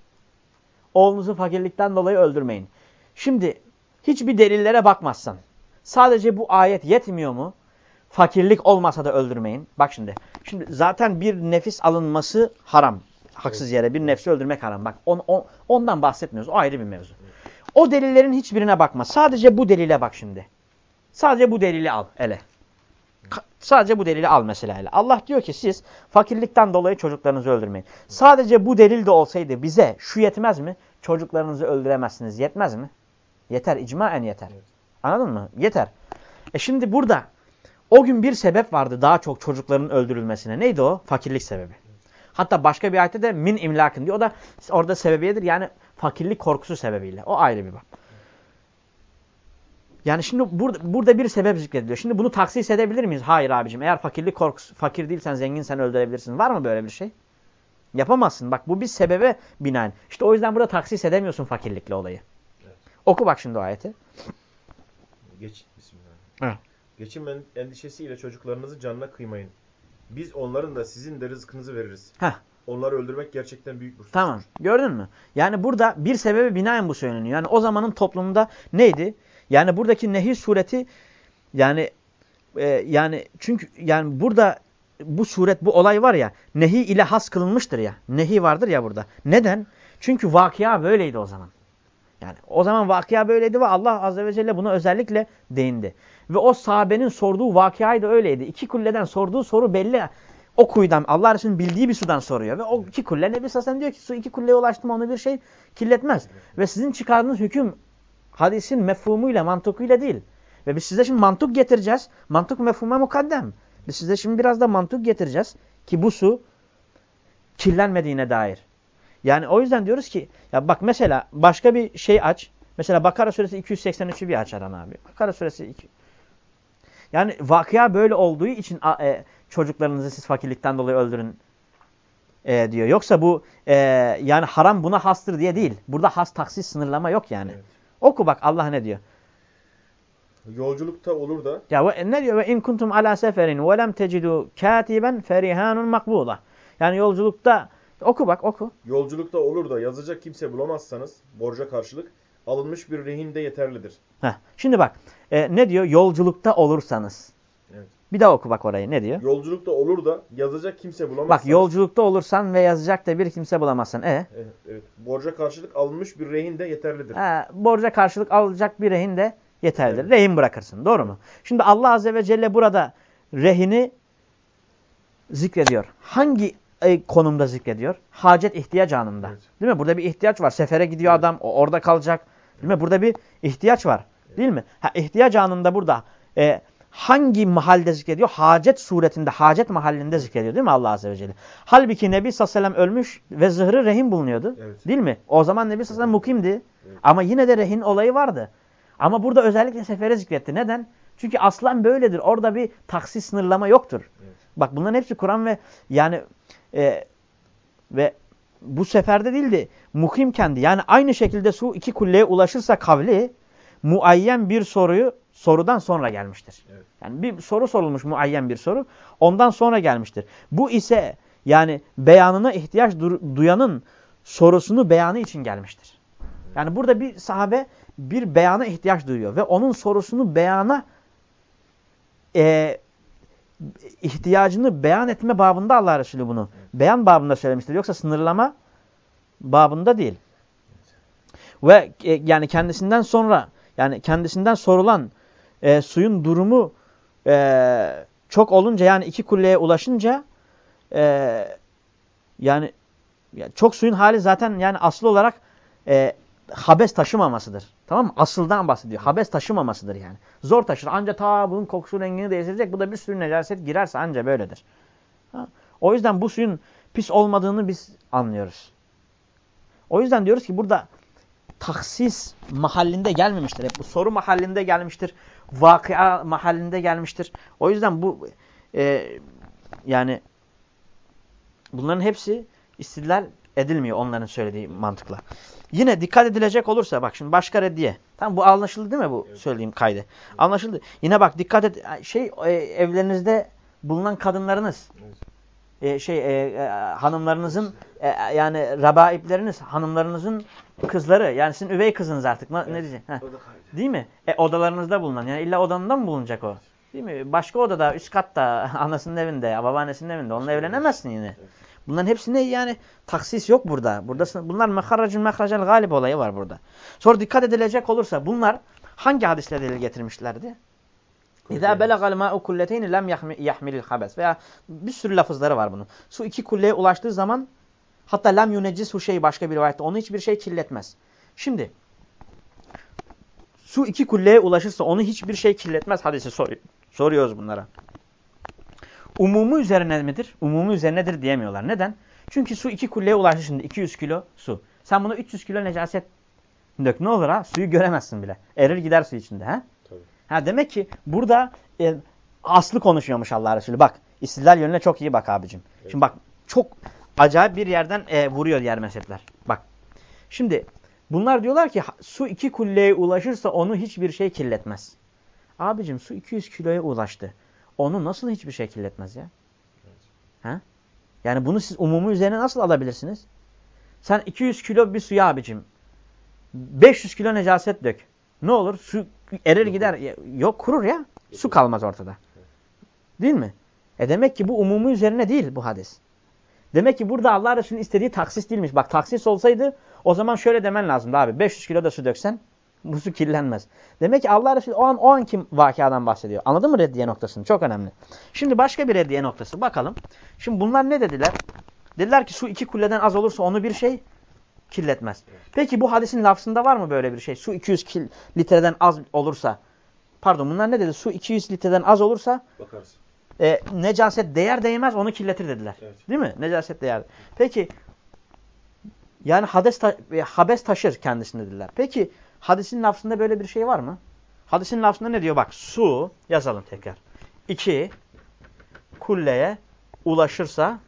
Oğlunuzu fakirlikten dolayı öldürmeyin. Şimdi hiçbir delillere bakmazsan sadece bu ayet yetmiyor mu? Fakirlik olmasa da öldürmeyin. Bak şimdi. Şimdi zaten bir nefis alınması haram. Haksız yere bir nefsi öldürmek haram. Bak on, on, ondan bahsetmiyoruz. O ayrı bir mevzu. O delillerin hiçbirine bakma. Sadece bu delile bak şimdi. Sadece bu delili al ele. Sadece bu delili al mesela ele. Allah diyor ki siz fakirlikten dolayı çocuklarınızı öldürmeyin. Sadece bu delil de olsaydı bize şu yetmez mi? Çocuklarınızı öldüremezsiniz. Yetmez mi? Yeter. İcmaen yeter. Anladın mı? Yeter. E şimdi burada o gün bir sebep vardı daha çok çocukların öldürülmesine. Neydi o? Fakirlik sebebi. Hatta başka bir ayette de min imlakın diyor. O da orada sebebiyedir. Yani fakirlik korkusu sebebiyle. O ayrı bir bak. Yani şimdi burada, burada bir sebep zikrediliyor. Şimdi bunu taksis edebilir miyiz? Hayır abicim. Eğer fakirlik korkusu, fakir değilsen zenginsen öldürebilirsin. Var mı böyle bir şey? Yapamazsın. Bak bu bir sebebe binaen. İşte o yüzden burada taksis edemiyorsun fakirlikle olayı. Oku bak şimdi o ayeti. Geç. Bismillah. Evet. Geçim endişesiyle çocuklarınızı canına kıymayın. Biz onların da sizin de rızkınızı veririz. Heh. Onları öldürmek gerçekten büyük bir suç. Tamam. Gördün mü? Yani burada bir sebebe binaen bu söyleniyor. Yani o zamanın toplumunda neydi? Yani buradaki nehi sureti yani e, yani çünkü yani burada bu suret bu olay var ya nehi ile has kılınmıştır ya. Nehi vardır ya burada. Neden? Çünkü vakia böyleydi o zaman. Yani o zaman vakia böyleydi ve Allah azze ve celle buna özellikle değindi. Ve o sahabenin sorduğu vakiayı da öyleydi. İki kulleden sorduğu soru belli. O kuyudan Allah Resulü'nün bildiği bir sudan soruyor. Ve o iki kulle Nebi Sassam diyor ki su iki kulleye ulaştım onu bir şey kirletmez. Ve sizin çıkardığınız hüküm hadisin mefhumuyla mantıkıyla değil. Ve biz size şimdi mantık getireceğiz. Mantık mefhuma mukaddem. Biz size şimdi biraz da mantık getireceğiz. Ki bu su kirlenmediğine dair. Yani o yüzden diyoruz ki ya bak mesela başka bir şey aç. Mesela Bakara suresi 283'ü bir aç Aran abi. Bakara suresi 2. Yani vakıya böyle olduğu için e, çocuklarınızı siz fakirlikten dolayı öldürün e, diyor. Yoksa bu e, yani haram buna hastır diye değil. Burada has taksis sınırlama yok yani. Evet. Oku bak Allah ne diyor. Yolculukta olur da Ya ve, ne diyor? Ve in kuntum ala seferin ve lem tecidu katiben ferihanun makbuda. Yani yolculukta oku bak oku. yolculukta olur da yazacak kimse bulamazsanız borca karşılık alınmış bir rehin de yeterlidir. Heh. Şimdi bak e, ne diyor? Yolculukta olursanız. Evet. Bir daha oku bak orayı. Ne diyor? Yolculukta olur da yazacak kimse bulamazsanız Bak yolculukta olursan ve yazacak da bir kimse bulamazsan. E, Evet, evet. Borca karşılık alınmış bir rehin de yeterlidir. he, borca karşılık alacak bir rehin de yeterlidir. Evet. Rehin bırakırsın. Doğru mu? Şimdi Allah Azze ve Celle burada rehini zikrediyor. Hangi e, konumda zikrediyor? Hacet ihtiyaç anında. Evet. Değil mi? Burada bir ihtiyaç var. Sefere gidiyor Evet. adam. O orada kalacak. Değil mi? Burada bir ihtiyaç var. Değil mi? Ha, ihtiyaç anında burada e, hangi mahalde zikrediyor? Hacet suretinde, hacet mahallinde zikrediyor değil mi Allah Azze ve Celle? Halbuki Nebi sallallahu aleyhi ve sellem ölmüş ve zırhı rehin bulunuyordu. Evet. Değil mi? O zaman Nebi sallallahu aleyhi ve sellem mukimdi. Evet. Ama yine de rehin olayı vardı. Ama burada özellikle sefere zikretti. Neden? Çünkü aslan böyledir. Orada bir taksis sınırlama yoktur. Evet. Bak bunların hepsi Kur'an ve yani e, ve bu seferde değildi. Mukim kendi. Yani aynı şekilde su iki kulleye ulaşırsa kavli muayyen bir soruyu sorudan sonra gelmiştir. Evet. Yani bir soru sorulmuş muayyen bir soru ondan sonra gelmiştir. Bu ise yani beyanına ihtiyaç du- duyanın sorusunu beyanı için gelmiştir. Yani burada bir sahabe bir beyana ihtiyaç duyuyor ve onun sorusunu beyana e, ihtiyacını beyan etme babında Allah Resulü bunu beyan babında söylemiştir. Yoksa sınırlama babında değil. Ve e, yani kendisinden sonra yani kendisinden sorulan e, suyun durumu e, çok olunca yani iki kulleye ulaşınca e, yani ya çok suyun hali zaten yani asıl olarak e, habes taşımamasıdır. Tamam mı? Asıldan bahsediyor. Habes taşımamasıdır yani. Zor taşır. Anca ta bunun kokusu rengini değiştirecek. Bu da bir sürü necaset girerse anca böyledir. Ha? O yüzden bu suyun pis olmadığını biz anlıyoruz. O yüzden diyoruz ki burada taksis mahallinde gelmemiştir. Hep bu soru mahallinde gelmiştir. Vakıa mahallinde gelmiştir. O yüzden bu e, yani bunların hepsi istidlal edilmiyor onların söylediği mantıkla. Yine dikkat edilecek olursa bak şimdi başka reddiye. Tamam bu anlaşıldı değil mi bu Evet. söylediğim kaydı? Anlaşıldı. Yine bak dikkat et şey e, evlerinizde bulunan kadınlarınız Evet. e, şey e, e, hanımlarınızın e, yani rabaipleriniz hanımlarınızın kızları yani sizin üvey kızınız artık ne, ne Evet. diyeceksin? Heh. O da kaydı. Değil mi? E, odalarınızda bulunan yani illa odanında mı bulunacak o? Değil mi? Başka odada üst katta anasının evinde babaannesinin evinde onunla evlenemezsin yine. Evet. Bunların hepsine yani taksis yok burada. Burada sın- bunlar meharracın mehracel galip olayı var burada. Sonra dikkat edilecek olursa bunlar hangi hadisle delil getirmişlerdi? İzâ belagal mâ'u kulleteyni lem yahmi- yahmilil habes. Veya bir sürü lafızları var bunun. Su iki kulleye ulaştığı zaman hatta lem yuneccisu şey başka bir rivayette onu hiçbir şey kirletmez. Şimdi su iki kulleye ulaşırsa onu hiçbir şey kirletmez hadisi sor soruyoruz bunlara. Umumu üzerine midir? Umumu üzerinedir diyemiyorlar. Neden? Çünkü su iki kulleye ulaştı şimdi. 200 kilo su. Sen bunu 300 kilo necaset dök. Ne olur ha? Suyu göremezsin bile. Erir gider su içinde. Ha? Tabii. Ha demek ki burada e, aslı konuşuyormuş Allah Resulü. Bak istidlal yönüne çok iyi bak abicim. Evet. Şimdi bak çok acayip bir yerden e, vuruyor diğer mezhepler. Bak şimdi Bunlar diyorlar ki su iki kulleye ulaşırsa onu hiçbir şey kirletmez. Abicim su 200 kiloya ulaştı. Onu nasıl hiçbir şey kirletmez ya? Evet. Ha? Yani bunu siz umumu üzerine nasıl alabilirsiniz? Sen 200 kilo bir suya abicim 500 kilo necaset dök. Ne olur? Su erir gider. Yok kurur ya. Su kalmaz ortada. Değil mi? E demek ki bu umumu üzerine değil bu hadis. Demek ki burada Allah Resulü'nün istediği taksis değilmiş. Bak taksis olsaydı o zaman şöyle demen lazımdı abi. 500 kilo da su döksen bu su kirlenmez. Demek ki Allah Resulü o an o anki vakadan bahsediyor. Anladın mı reddiye noktasını? Çok önemli. Şimdi başka bir reddiye noktası. Bakalım. Şimdi bunlar ne dediler? Dediler ki su iki kulleden az olursa onu bir şey kirletmez. Peki bu hadisin lafzında var mı böyle bir şey? Su 200 litreden az olursa. Pardon bunlar ne dedi? Su 200 litreden az olursa. Bakarsın. E, necaset değer değmez onu kirletir dediler. Evet. Değil mi? Necaset değer. Peki yani hades ta e, habes taşır kendisini dediler. Peki hadisin lafzında böyle bir şey var mı? Hadisin lafzında ne diyor? Bak su yazalım tekrar. İki kulleye ulaşırsa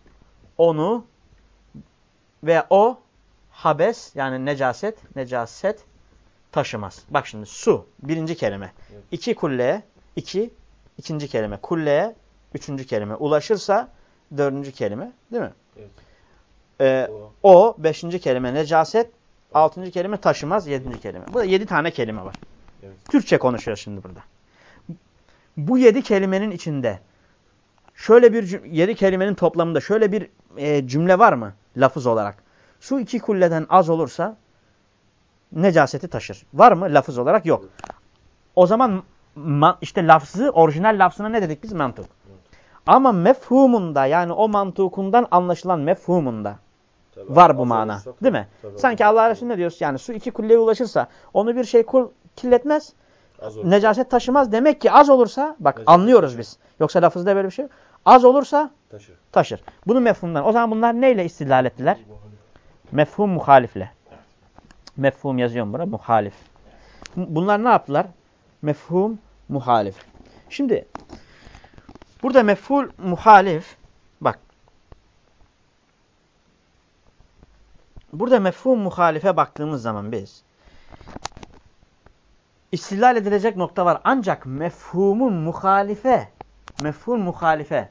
onu ve o habes yani necaset, necaset taşımaz. Bak şimdi su birinci kelime. Evet. İki kulleye, iki ikinci kelime. Kulleye üçüncü kelime. Ulaşırsa dördüncü kelime değil mi? Evet. Ee, o. o beşinci kelime necaset, altıncı kelime taşımaz, yedinci kelime. Burada yedi tane kelime var. Evet. Türkçe konuşuyor şimdi burada. Bu yedi kelimenin içinde şöyle bir yedi kelimenin toplamında şöyle bir e, cümle var mı lafız olarak? Su iki kulleden az olursa necaseti taşır. Var mı? Lafız olarak yok. O zaman işte lafzı, orijinal lafzına ne dedik biz? Mantuk. Ama mefhumunda yani o mantukundan anlaşılan mefhumunda tabii, var bu mana. Olursa, değil mi? Tabii, Sanki Allah Resulü ne diyorsun? Yani su iki kulleye ulaşırsa onu bir şey kul kirletmez. Necaset taşımaz. Demek ki az olursa bak Necaset anlıyoruz taşır. biz. Yoksa lafızda böyle bir şey Az olursa taşır. taşır. Bunu mefhumdan. O zaman bunlar neyle istidlal ettiler? Mefhum muhalifle. Mefhum yazıyorum buna. Muhalif. Bunlar ne yaptılar? Mefhum muhalif. Şimdi burada mefhul muhalif bak. Burada mefhum muhalife baktığımız zaman biz istilal edilecek nokta var. Ancak mefhumun muhalife mefhum muhalife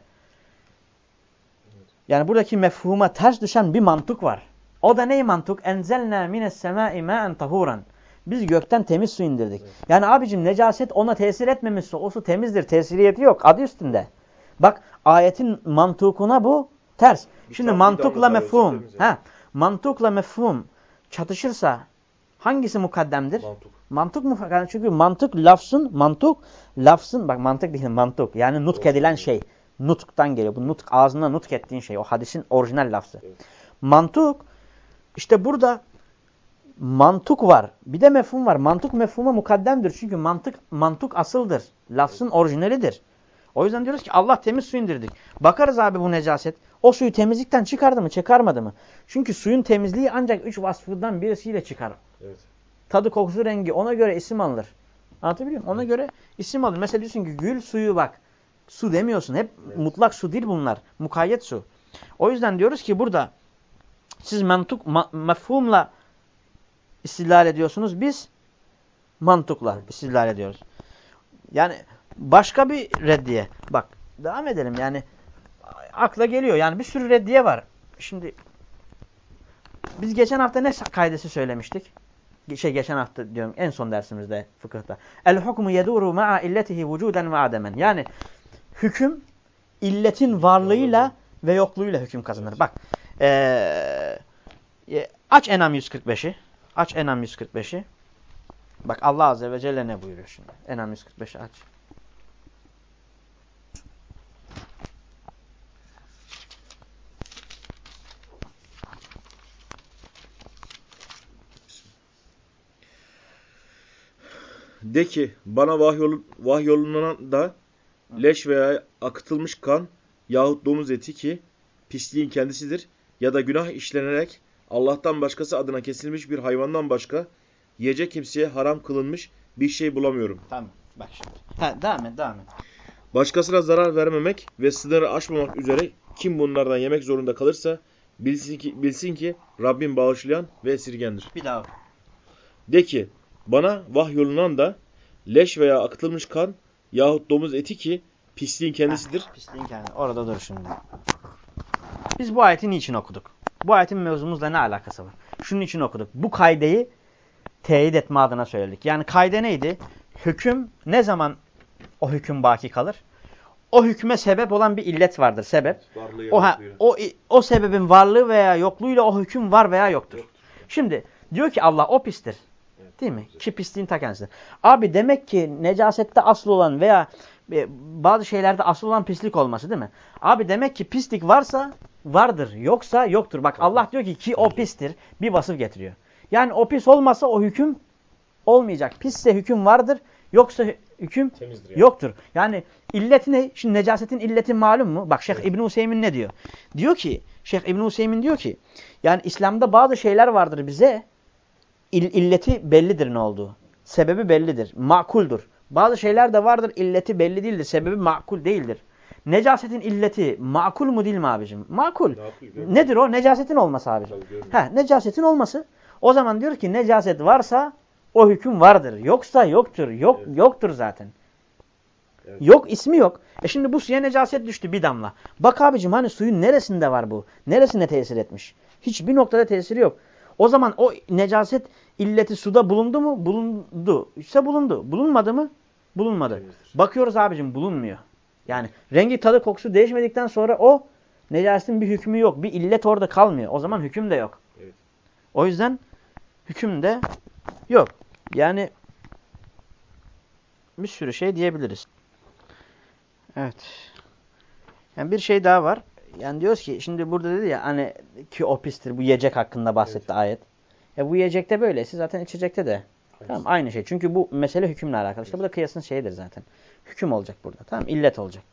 yani buradaki mefhuma ters düşen bir mantık var. O da ney mantık? Enzelna mines semai ma'en tahuran. Biz gökten temiz su indirdik. Yani abicim necaset ona tesir etmemişse o su temizdir. Tesiriyeti yok. Adı üstünde. Bak ayetin mantukuna bu ters. Bir Şimdi mantukla mefhum. Ha, mantukla mefhum çatışırsa hangisi mukaddemdir? Mantuk. Mantık mı? Yani çünkü mantık lafzın, mantık lafzın, bak mantık değil mantık. Yani nutk edilen şey. Nutktan geliyor. Bu nutk ağzına nutk ettiğin şey. O hadisin orijinal lafzı. Evet. Mantık işte burada mantık var. Bir de mefhum var. Mantık mefhuma mukaddemdir. Çünkü mantık mantık asıldır. Lafzın orijinalidir. O yüzden diyoruz ki Allah temiz su indirdik. Bakarız abi bu necaset. O suyu temizlikten çıkardı mı çıkarmadı mı? Çünkü suyun temizliği ancak üç vasfından birisiyle çıkar. Evet. Tadı, kokusu, rengi ona göre isim alınır. Anlatabiliyor muyum? Ona göre isim alır. Mesela diyorsun ki gül suyu bak. Su demiyorsun. Hep evet. mutlak su değil bunlar. Mukayyet su. O yüzden diyoruz ki burada siz mantık ma mefhumla istilal ediyorsunuz. Biz mantıkla istilal ediyoruz. Yani başka bir reddiye. Bak devam edelim. Yani akla geliyor. Yani bir sürü reddiye var. Şimdi biz geçen hafta ne kaydesi söylemiştik? Şey geçen hafta diyorum en son dersimizde fıkıhta. El hukmu yeduru ma'a illetihi vücuden ve ademen. Yani hüküm illetin varlığıyla ve yokluğuyla hüküm kazanır. Bak ee, aç Enam 145'i. Aç Enam 145'i. Bak Allah Azze ve Celle ne buyuruyor şimdi? Enam 145'i aç. De ki bana vahyolunan da leş veya akıtılmış kan yahut domuz eti ki pisliğin kendisidir ya da günah işlenerek Allah'tan başkası adına kesilmiş bir hayvandan başka yiyecek kimseye haram kılınmış bir şey bulamıyorum. Tamam bak şimdi. Ha, devam et devam et. Başkasına zarar vermemek ve sınırı aşmamak üzere kim bunlardan yemek zorunda kalırsa bilsin ki, bilsin ki Rabbim bağışlayan ve esirgendir. Bir daha. De ki bana vahyolunan da leş veya akıtılmış kan yahut domuz eti ki pisliğin kendisidir. Heh, pisliğin kendisi. Orada dur şimdi. Biz bu ayeti niçin okuduk? Bu ayetin mevzumuzla ne alakası var? Şunun için okuduk. Bu kaydeyi teyit etme adına söyledik. Yani kayde neydi? Hüküm ne zaman o hüküm baki kalır? O hükme sebep olan bir illet vardır. Sebep. O, ha, o, o sebebin varlığı veya yokluğuyla o hüküm var veya yoktur. Şimdi diyor ki Allah o pistir. Değil mi? Ki pisliğin ta kendisidir. Abi demek ki necasette asıl olan veya e, bazı şeylerde asıl olan pislik olması değil mi? Abi demek ki pislik varsa vardır. Yoksa yoktur. Bak Allah diyor ki ki o pistir. Bir vasıf getiriyor. Yani o pis olmasa o hüküm olmayacak. Pisse hüküm vardır. Yoksa hüküm yani. yoktur. Yani illeti ne? Şimdi necasetin illeti malum mu? Bak Şeyh evet. İbn Hüseyin ne diyor? Diyor ki Şeyh İbn Hüseyin diyor ki yani İslam'da bazı şeyler vardır bize ill illeti bellidir ne olduğu. Sebebi bellidir. Makuldur. Bazı şeyler de vardır illeti belli değildir. Sebebi makul değildir. Necasetin illeti makul mu değil mi abicim? Makul. Nedir o? Necasetin olması abicim. Ha, necasetin olması. O zaman diyor ki necaset varsa o hüküm vardır. Yoksa yoktur. Yok evet. yoktur zaten. Evet. Yok ismi yok. E şimdi bu suya necaset düştü bir damla. Bak abicim hani suyun neresinde var bu? Neresine tesir etmiş? Hiçbir noktada tesiri yok. O zaman o necaset illeti suda bulundu mu? Bulundu. İşte bulundu. Bulunmadı mı? Bulunmadı. Evet. Bakıyoruz abicim bulunmuyor. Yani rengi tadı kokusu değişmedikten sonra o necasetin bir hükmü yok. Bir illet orada kalmıyor. O zaman hüküm de yok. Evet. O yüzden hüküm de yok. Yani bir sürü şey diyebiliriz. Evet. Yani bir şey daha var. Yani diyoruz ki şimdi burada dedi ya hani ki o pistir bu yiyecek hakkında bahsetti evet. ayet. E bu yiyecekte böyleyse zaten içecekte de. Evet. Tamam aynı şey. Çünkü bu mesele hükümle alakalı. İşte bu da kıyasın şeyidir zaten. Hüküm olacak burada. Tamam illet olacak.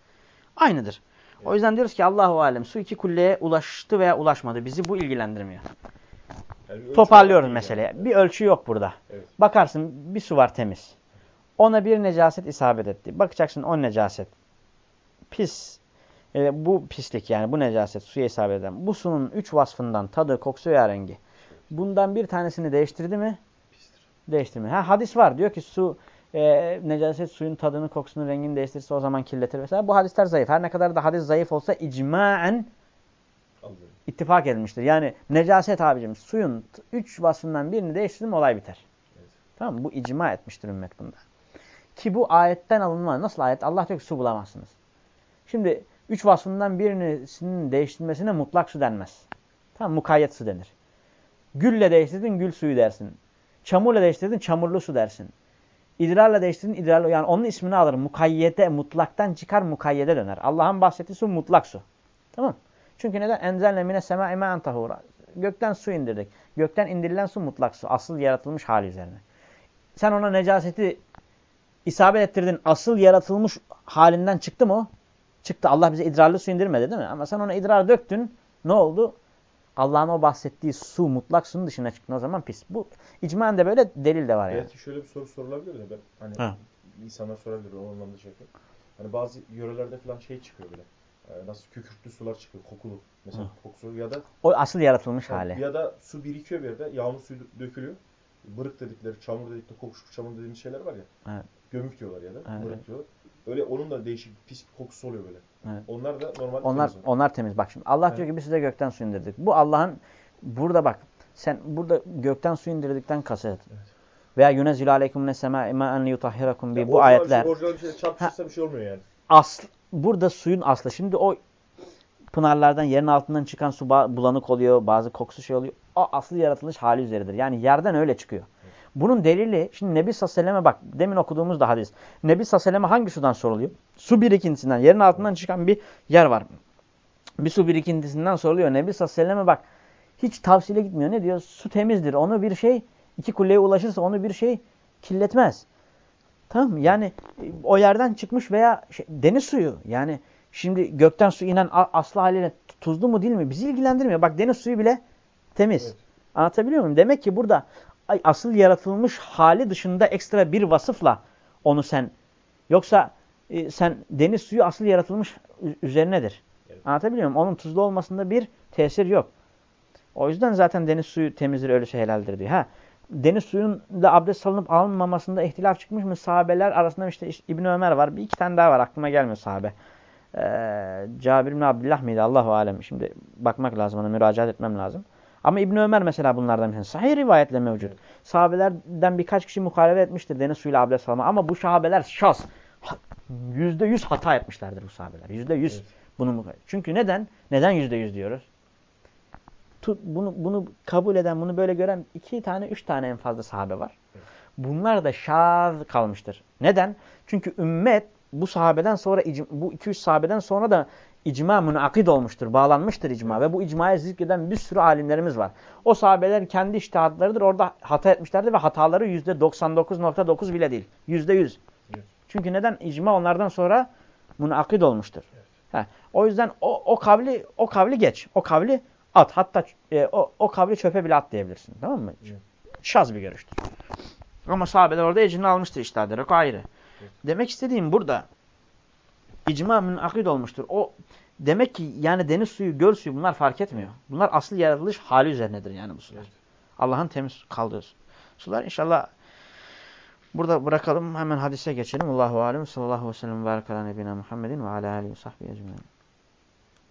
Aynıdır. Evet. O yüzden diyoruz ki Allahu alem su iki kulleye ulaştı veya ulaşmadı. Bizi bu ilgilendirmiyor. Yani Toparlıyoruz meseleye. Yani. Bir ölçü yok burada. Evet. Bakarsın bir su var temiz. Ona bir necaset isabet etti. Bakacaksın o necaset. Pis. E, bu pislik yani bu necaset suya isabet eden. Bu sunun üç vasfından tadı, kokusu veya rengi. Bundan bir tanesini değiştirdi mi? Pistir. Değiştirme. Ha, hadis var. Diyor ki su e, necaset suyun tadını, kokusunu, rengini değiştirirse o zaman kirletir vesaire. Bu hadisler zayıf. Her ne kadar da hadis zayıf olsa icmaen ittifak edilmiştir. Yani necaset abicim suyun üç vasfından birini değiştirdim olay biter. Evet. Tamam mı? Bu icma etmiştir ümmet bunda. Ki bu ayetten alınma. Nasıl ayet? Allah diyor ki su bulamazsınız. Şimdi üç vasfından birisinin değiştirmesine mutlak su denmez. Tamam Mukayyet su denir. Gülle değiştirdin gül suyu dersin. Çamurla değiştirdin çamurlu su dersin. İdrarla değiştirdin idrarlı. Yani onun ismini alır. Mukayyede, mutlaktan çıkar mukayyede döner. Allah'ın bahsettiği su mutlak su. Tamam Çünkü neden? Enzelne mine semâ imâen tahura. Gökten su indirdik. Gökten indirilen su mutlak su. Asıl yaratılmış hali üzerine. Sen ona necaseti isabet ettirdin. Asıl yaratılmış halinden çıktı mı o? Çıktı. Allah bize idrarlı su indirmedi değil mi? Ama sen ona idrar döktün. Ne oldu? Allah'ın o bahsettiği su mutlak suyun dışına çıktı. O zaman pis. Bu icmaen de böyle delil de var yani. Belki şöyle bir soru sorulabilir de ben hani ha. insanlar sorabilir o anlamda şey. Hani bazı yörelerde falan şey çıkıyor böyle. Ee, nasıl kükürtlü sular çıkıyor kokulu. Mesela Hı. kokusu ya da o asıl yaratılmış yani, hali. Ya da su birikiyor bir yerde. Yağmur suyu dökülüyor. Bırık dedikleri, çamur dedikleri, kokuşmuş çamur dediğimiz şeyler var ya. Evet. Gömük diyorlar ya da. Evet. Bırık diyorlar. Öyle onun da değişik pis bir kokusu oluyor böyle. Evet. Onlar da normal onlar, temiz. Onlar temiz. Bak şimdi Allah evet. diyor ki biz size gökten su indirdik. Bu Allah'ın burada bak sen burada gökten su indirdikten kasıt. Evet. Veya yunezzilü aleykum ne semâ imâ en yutahhirakum bi bu ayetler. Şey, orijinal bir şey çarpışırsa bir şey olmuyor yani. Asl, burada suyun aslı. Şimdi o pınarlardan yerin altından çıkan su bulanık oluyor. Bazı kokusu şey oluyor. O aslı yaratılış hali üzeridir. Yani yerden öyle çıkıyor. Bunun delili şimdi Nebi Sassalem'e bak demin okuduğumuz da hadis. Nebi Sassalem'e hangi sudan soruluyor? Su birikintisinden yerin altından çıkan bir yer var. Bir su birikintisinden soruluyor. Nebi Sassalem'e bak hiç tavsiye gitmiyor. Ne diyor? Su temizdir. Onu bir şey iki kulleye ulaşırsa onu bir şey kirletmez. Tamam mı? Yani o yerden çıkmış veya şey, deniz suyu. Yani şimdi gökten su inen aslı haliyle tuzlu mu değil mi? Bizi ilgilendirmiyor. Bak deniz suyu bile temiz. Evet. Anlatabiliyor muyum? Demek ki burada asıl yaratılmış hali dışında ekstra bir vasıfla onu sen yoksa e, sen deniz suyu asıl yaratılmış üzerinedir. Evet. Anlatabiliyor muyum? Onun tuzlu olmasında bir tesir yok. O yüzden zaten deniz suyu temizdir, öyleyse helaldir diyor. Ha, deniz suyunda abdest alınıp alınmamasında ihtilaf çıkmış mı? Sahabeler arasında işte, İbn Ömer var. Bir iki tane daha var aklıma gelmiyor sahabe. Ee, Cabir bin Abdullah mıydı? Allahu alem. Şimdi bakmak lazım ona müracaat etmem lazım. Ama İbn Ömer mesela bunlardan bir. Sahih rivayetle mevcut. Sahabelerden birkaç kişi muhalefet etmiştir deniz suyuyla abdest alma. Ama bu sahabeler şas. Yüzde yüz hata etmişlerdir bu sahabeler. Yüzde yüz. Evet. Bunu Çünkü neden? Neden yüzde yüz diyoruz? Tut, bunu, bunu kabul eden, bunu böyle gören iki tane, üç tane en fazla sahabe var. Bunlar da şaz kalmıştır. Neden? Çünkü ümmet bu sahabeden sonra, bu iki üç sahabeden sonra da icma münakid olmuştur, bağlanmıştır icma. Ve bu icmaya zikreden bir sürü alimlerimiz var. O sahabeler kendi iştihatlarıdır. Orada hata etmişlerdir ve hataları %99.9 bile değil. %100. Evet. Çünkü neden? İcma onlardan sonra münakid olmuştur. Ha, o yüzden o, o kavli o kavli geç. O kavli at. Hatta e, o, o kavli çöpe bile at diyebilirsin. Tamam mı? Evet. Şaz bir görüştür. Ama sahabeler orada ecrini almıştır işte ederek o ayrı. Demek istediğim burada icma münakid olmuştur. O demek ki yani deniz suyu, göl suyu bunlar fark etmiyor. Bunlar asıl yaratılış hali üzerinedir yani bu sular. Evet. Allah'ın temiz kaldığı sular. İnşallah burada bırakalım. Hemen hadise geçelim. Allahu alem sallallahu aleyhi ve sellem ve barakala nebina Muhammedin ve ala alihi ve sahbihi ecmaîn.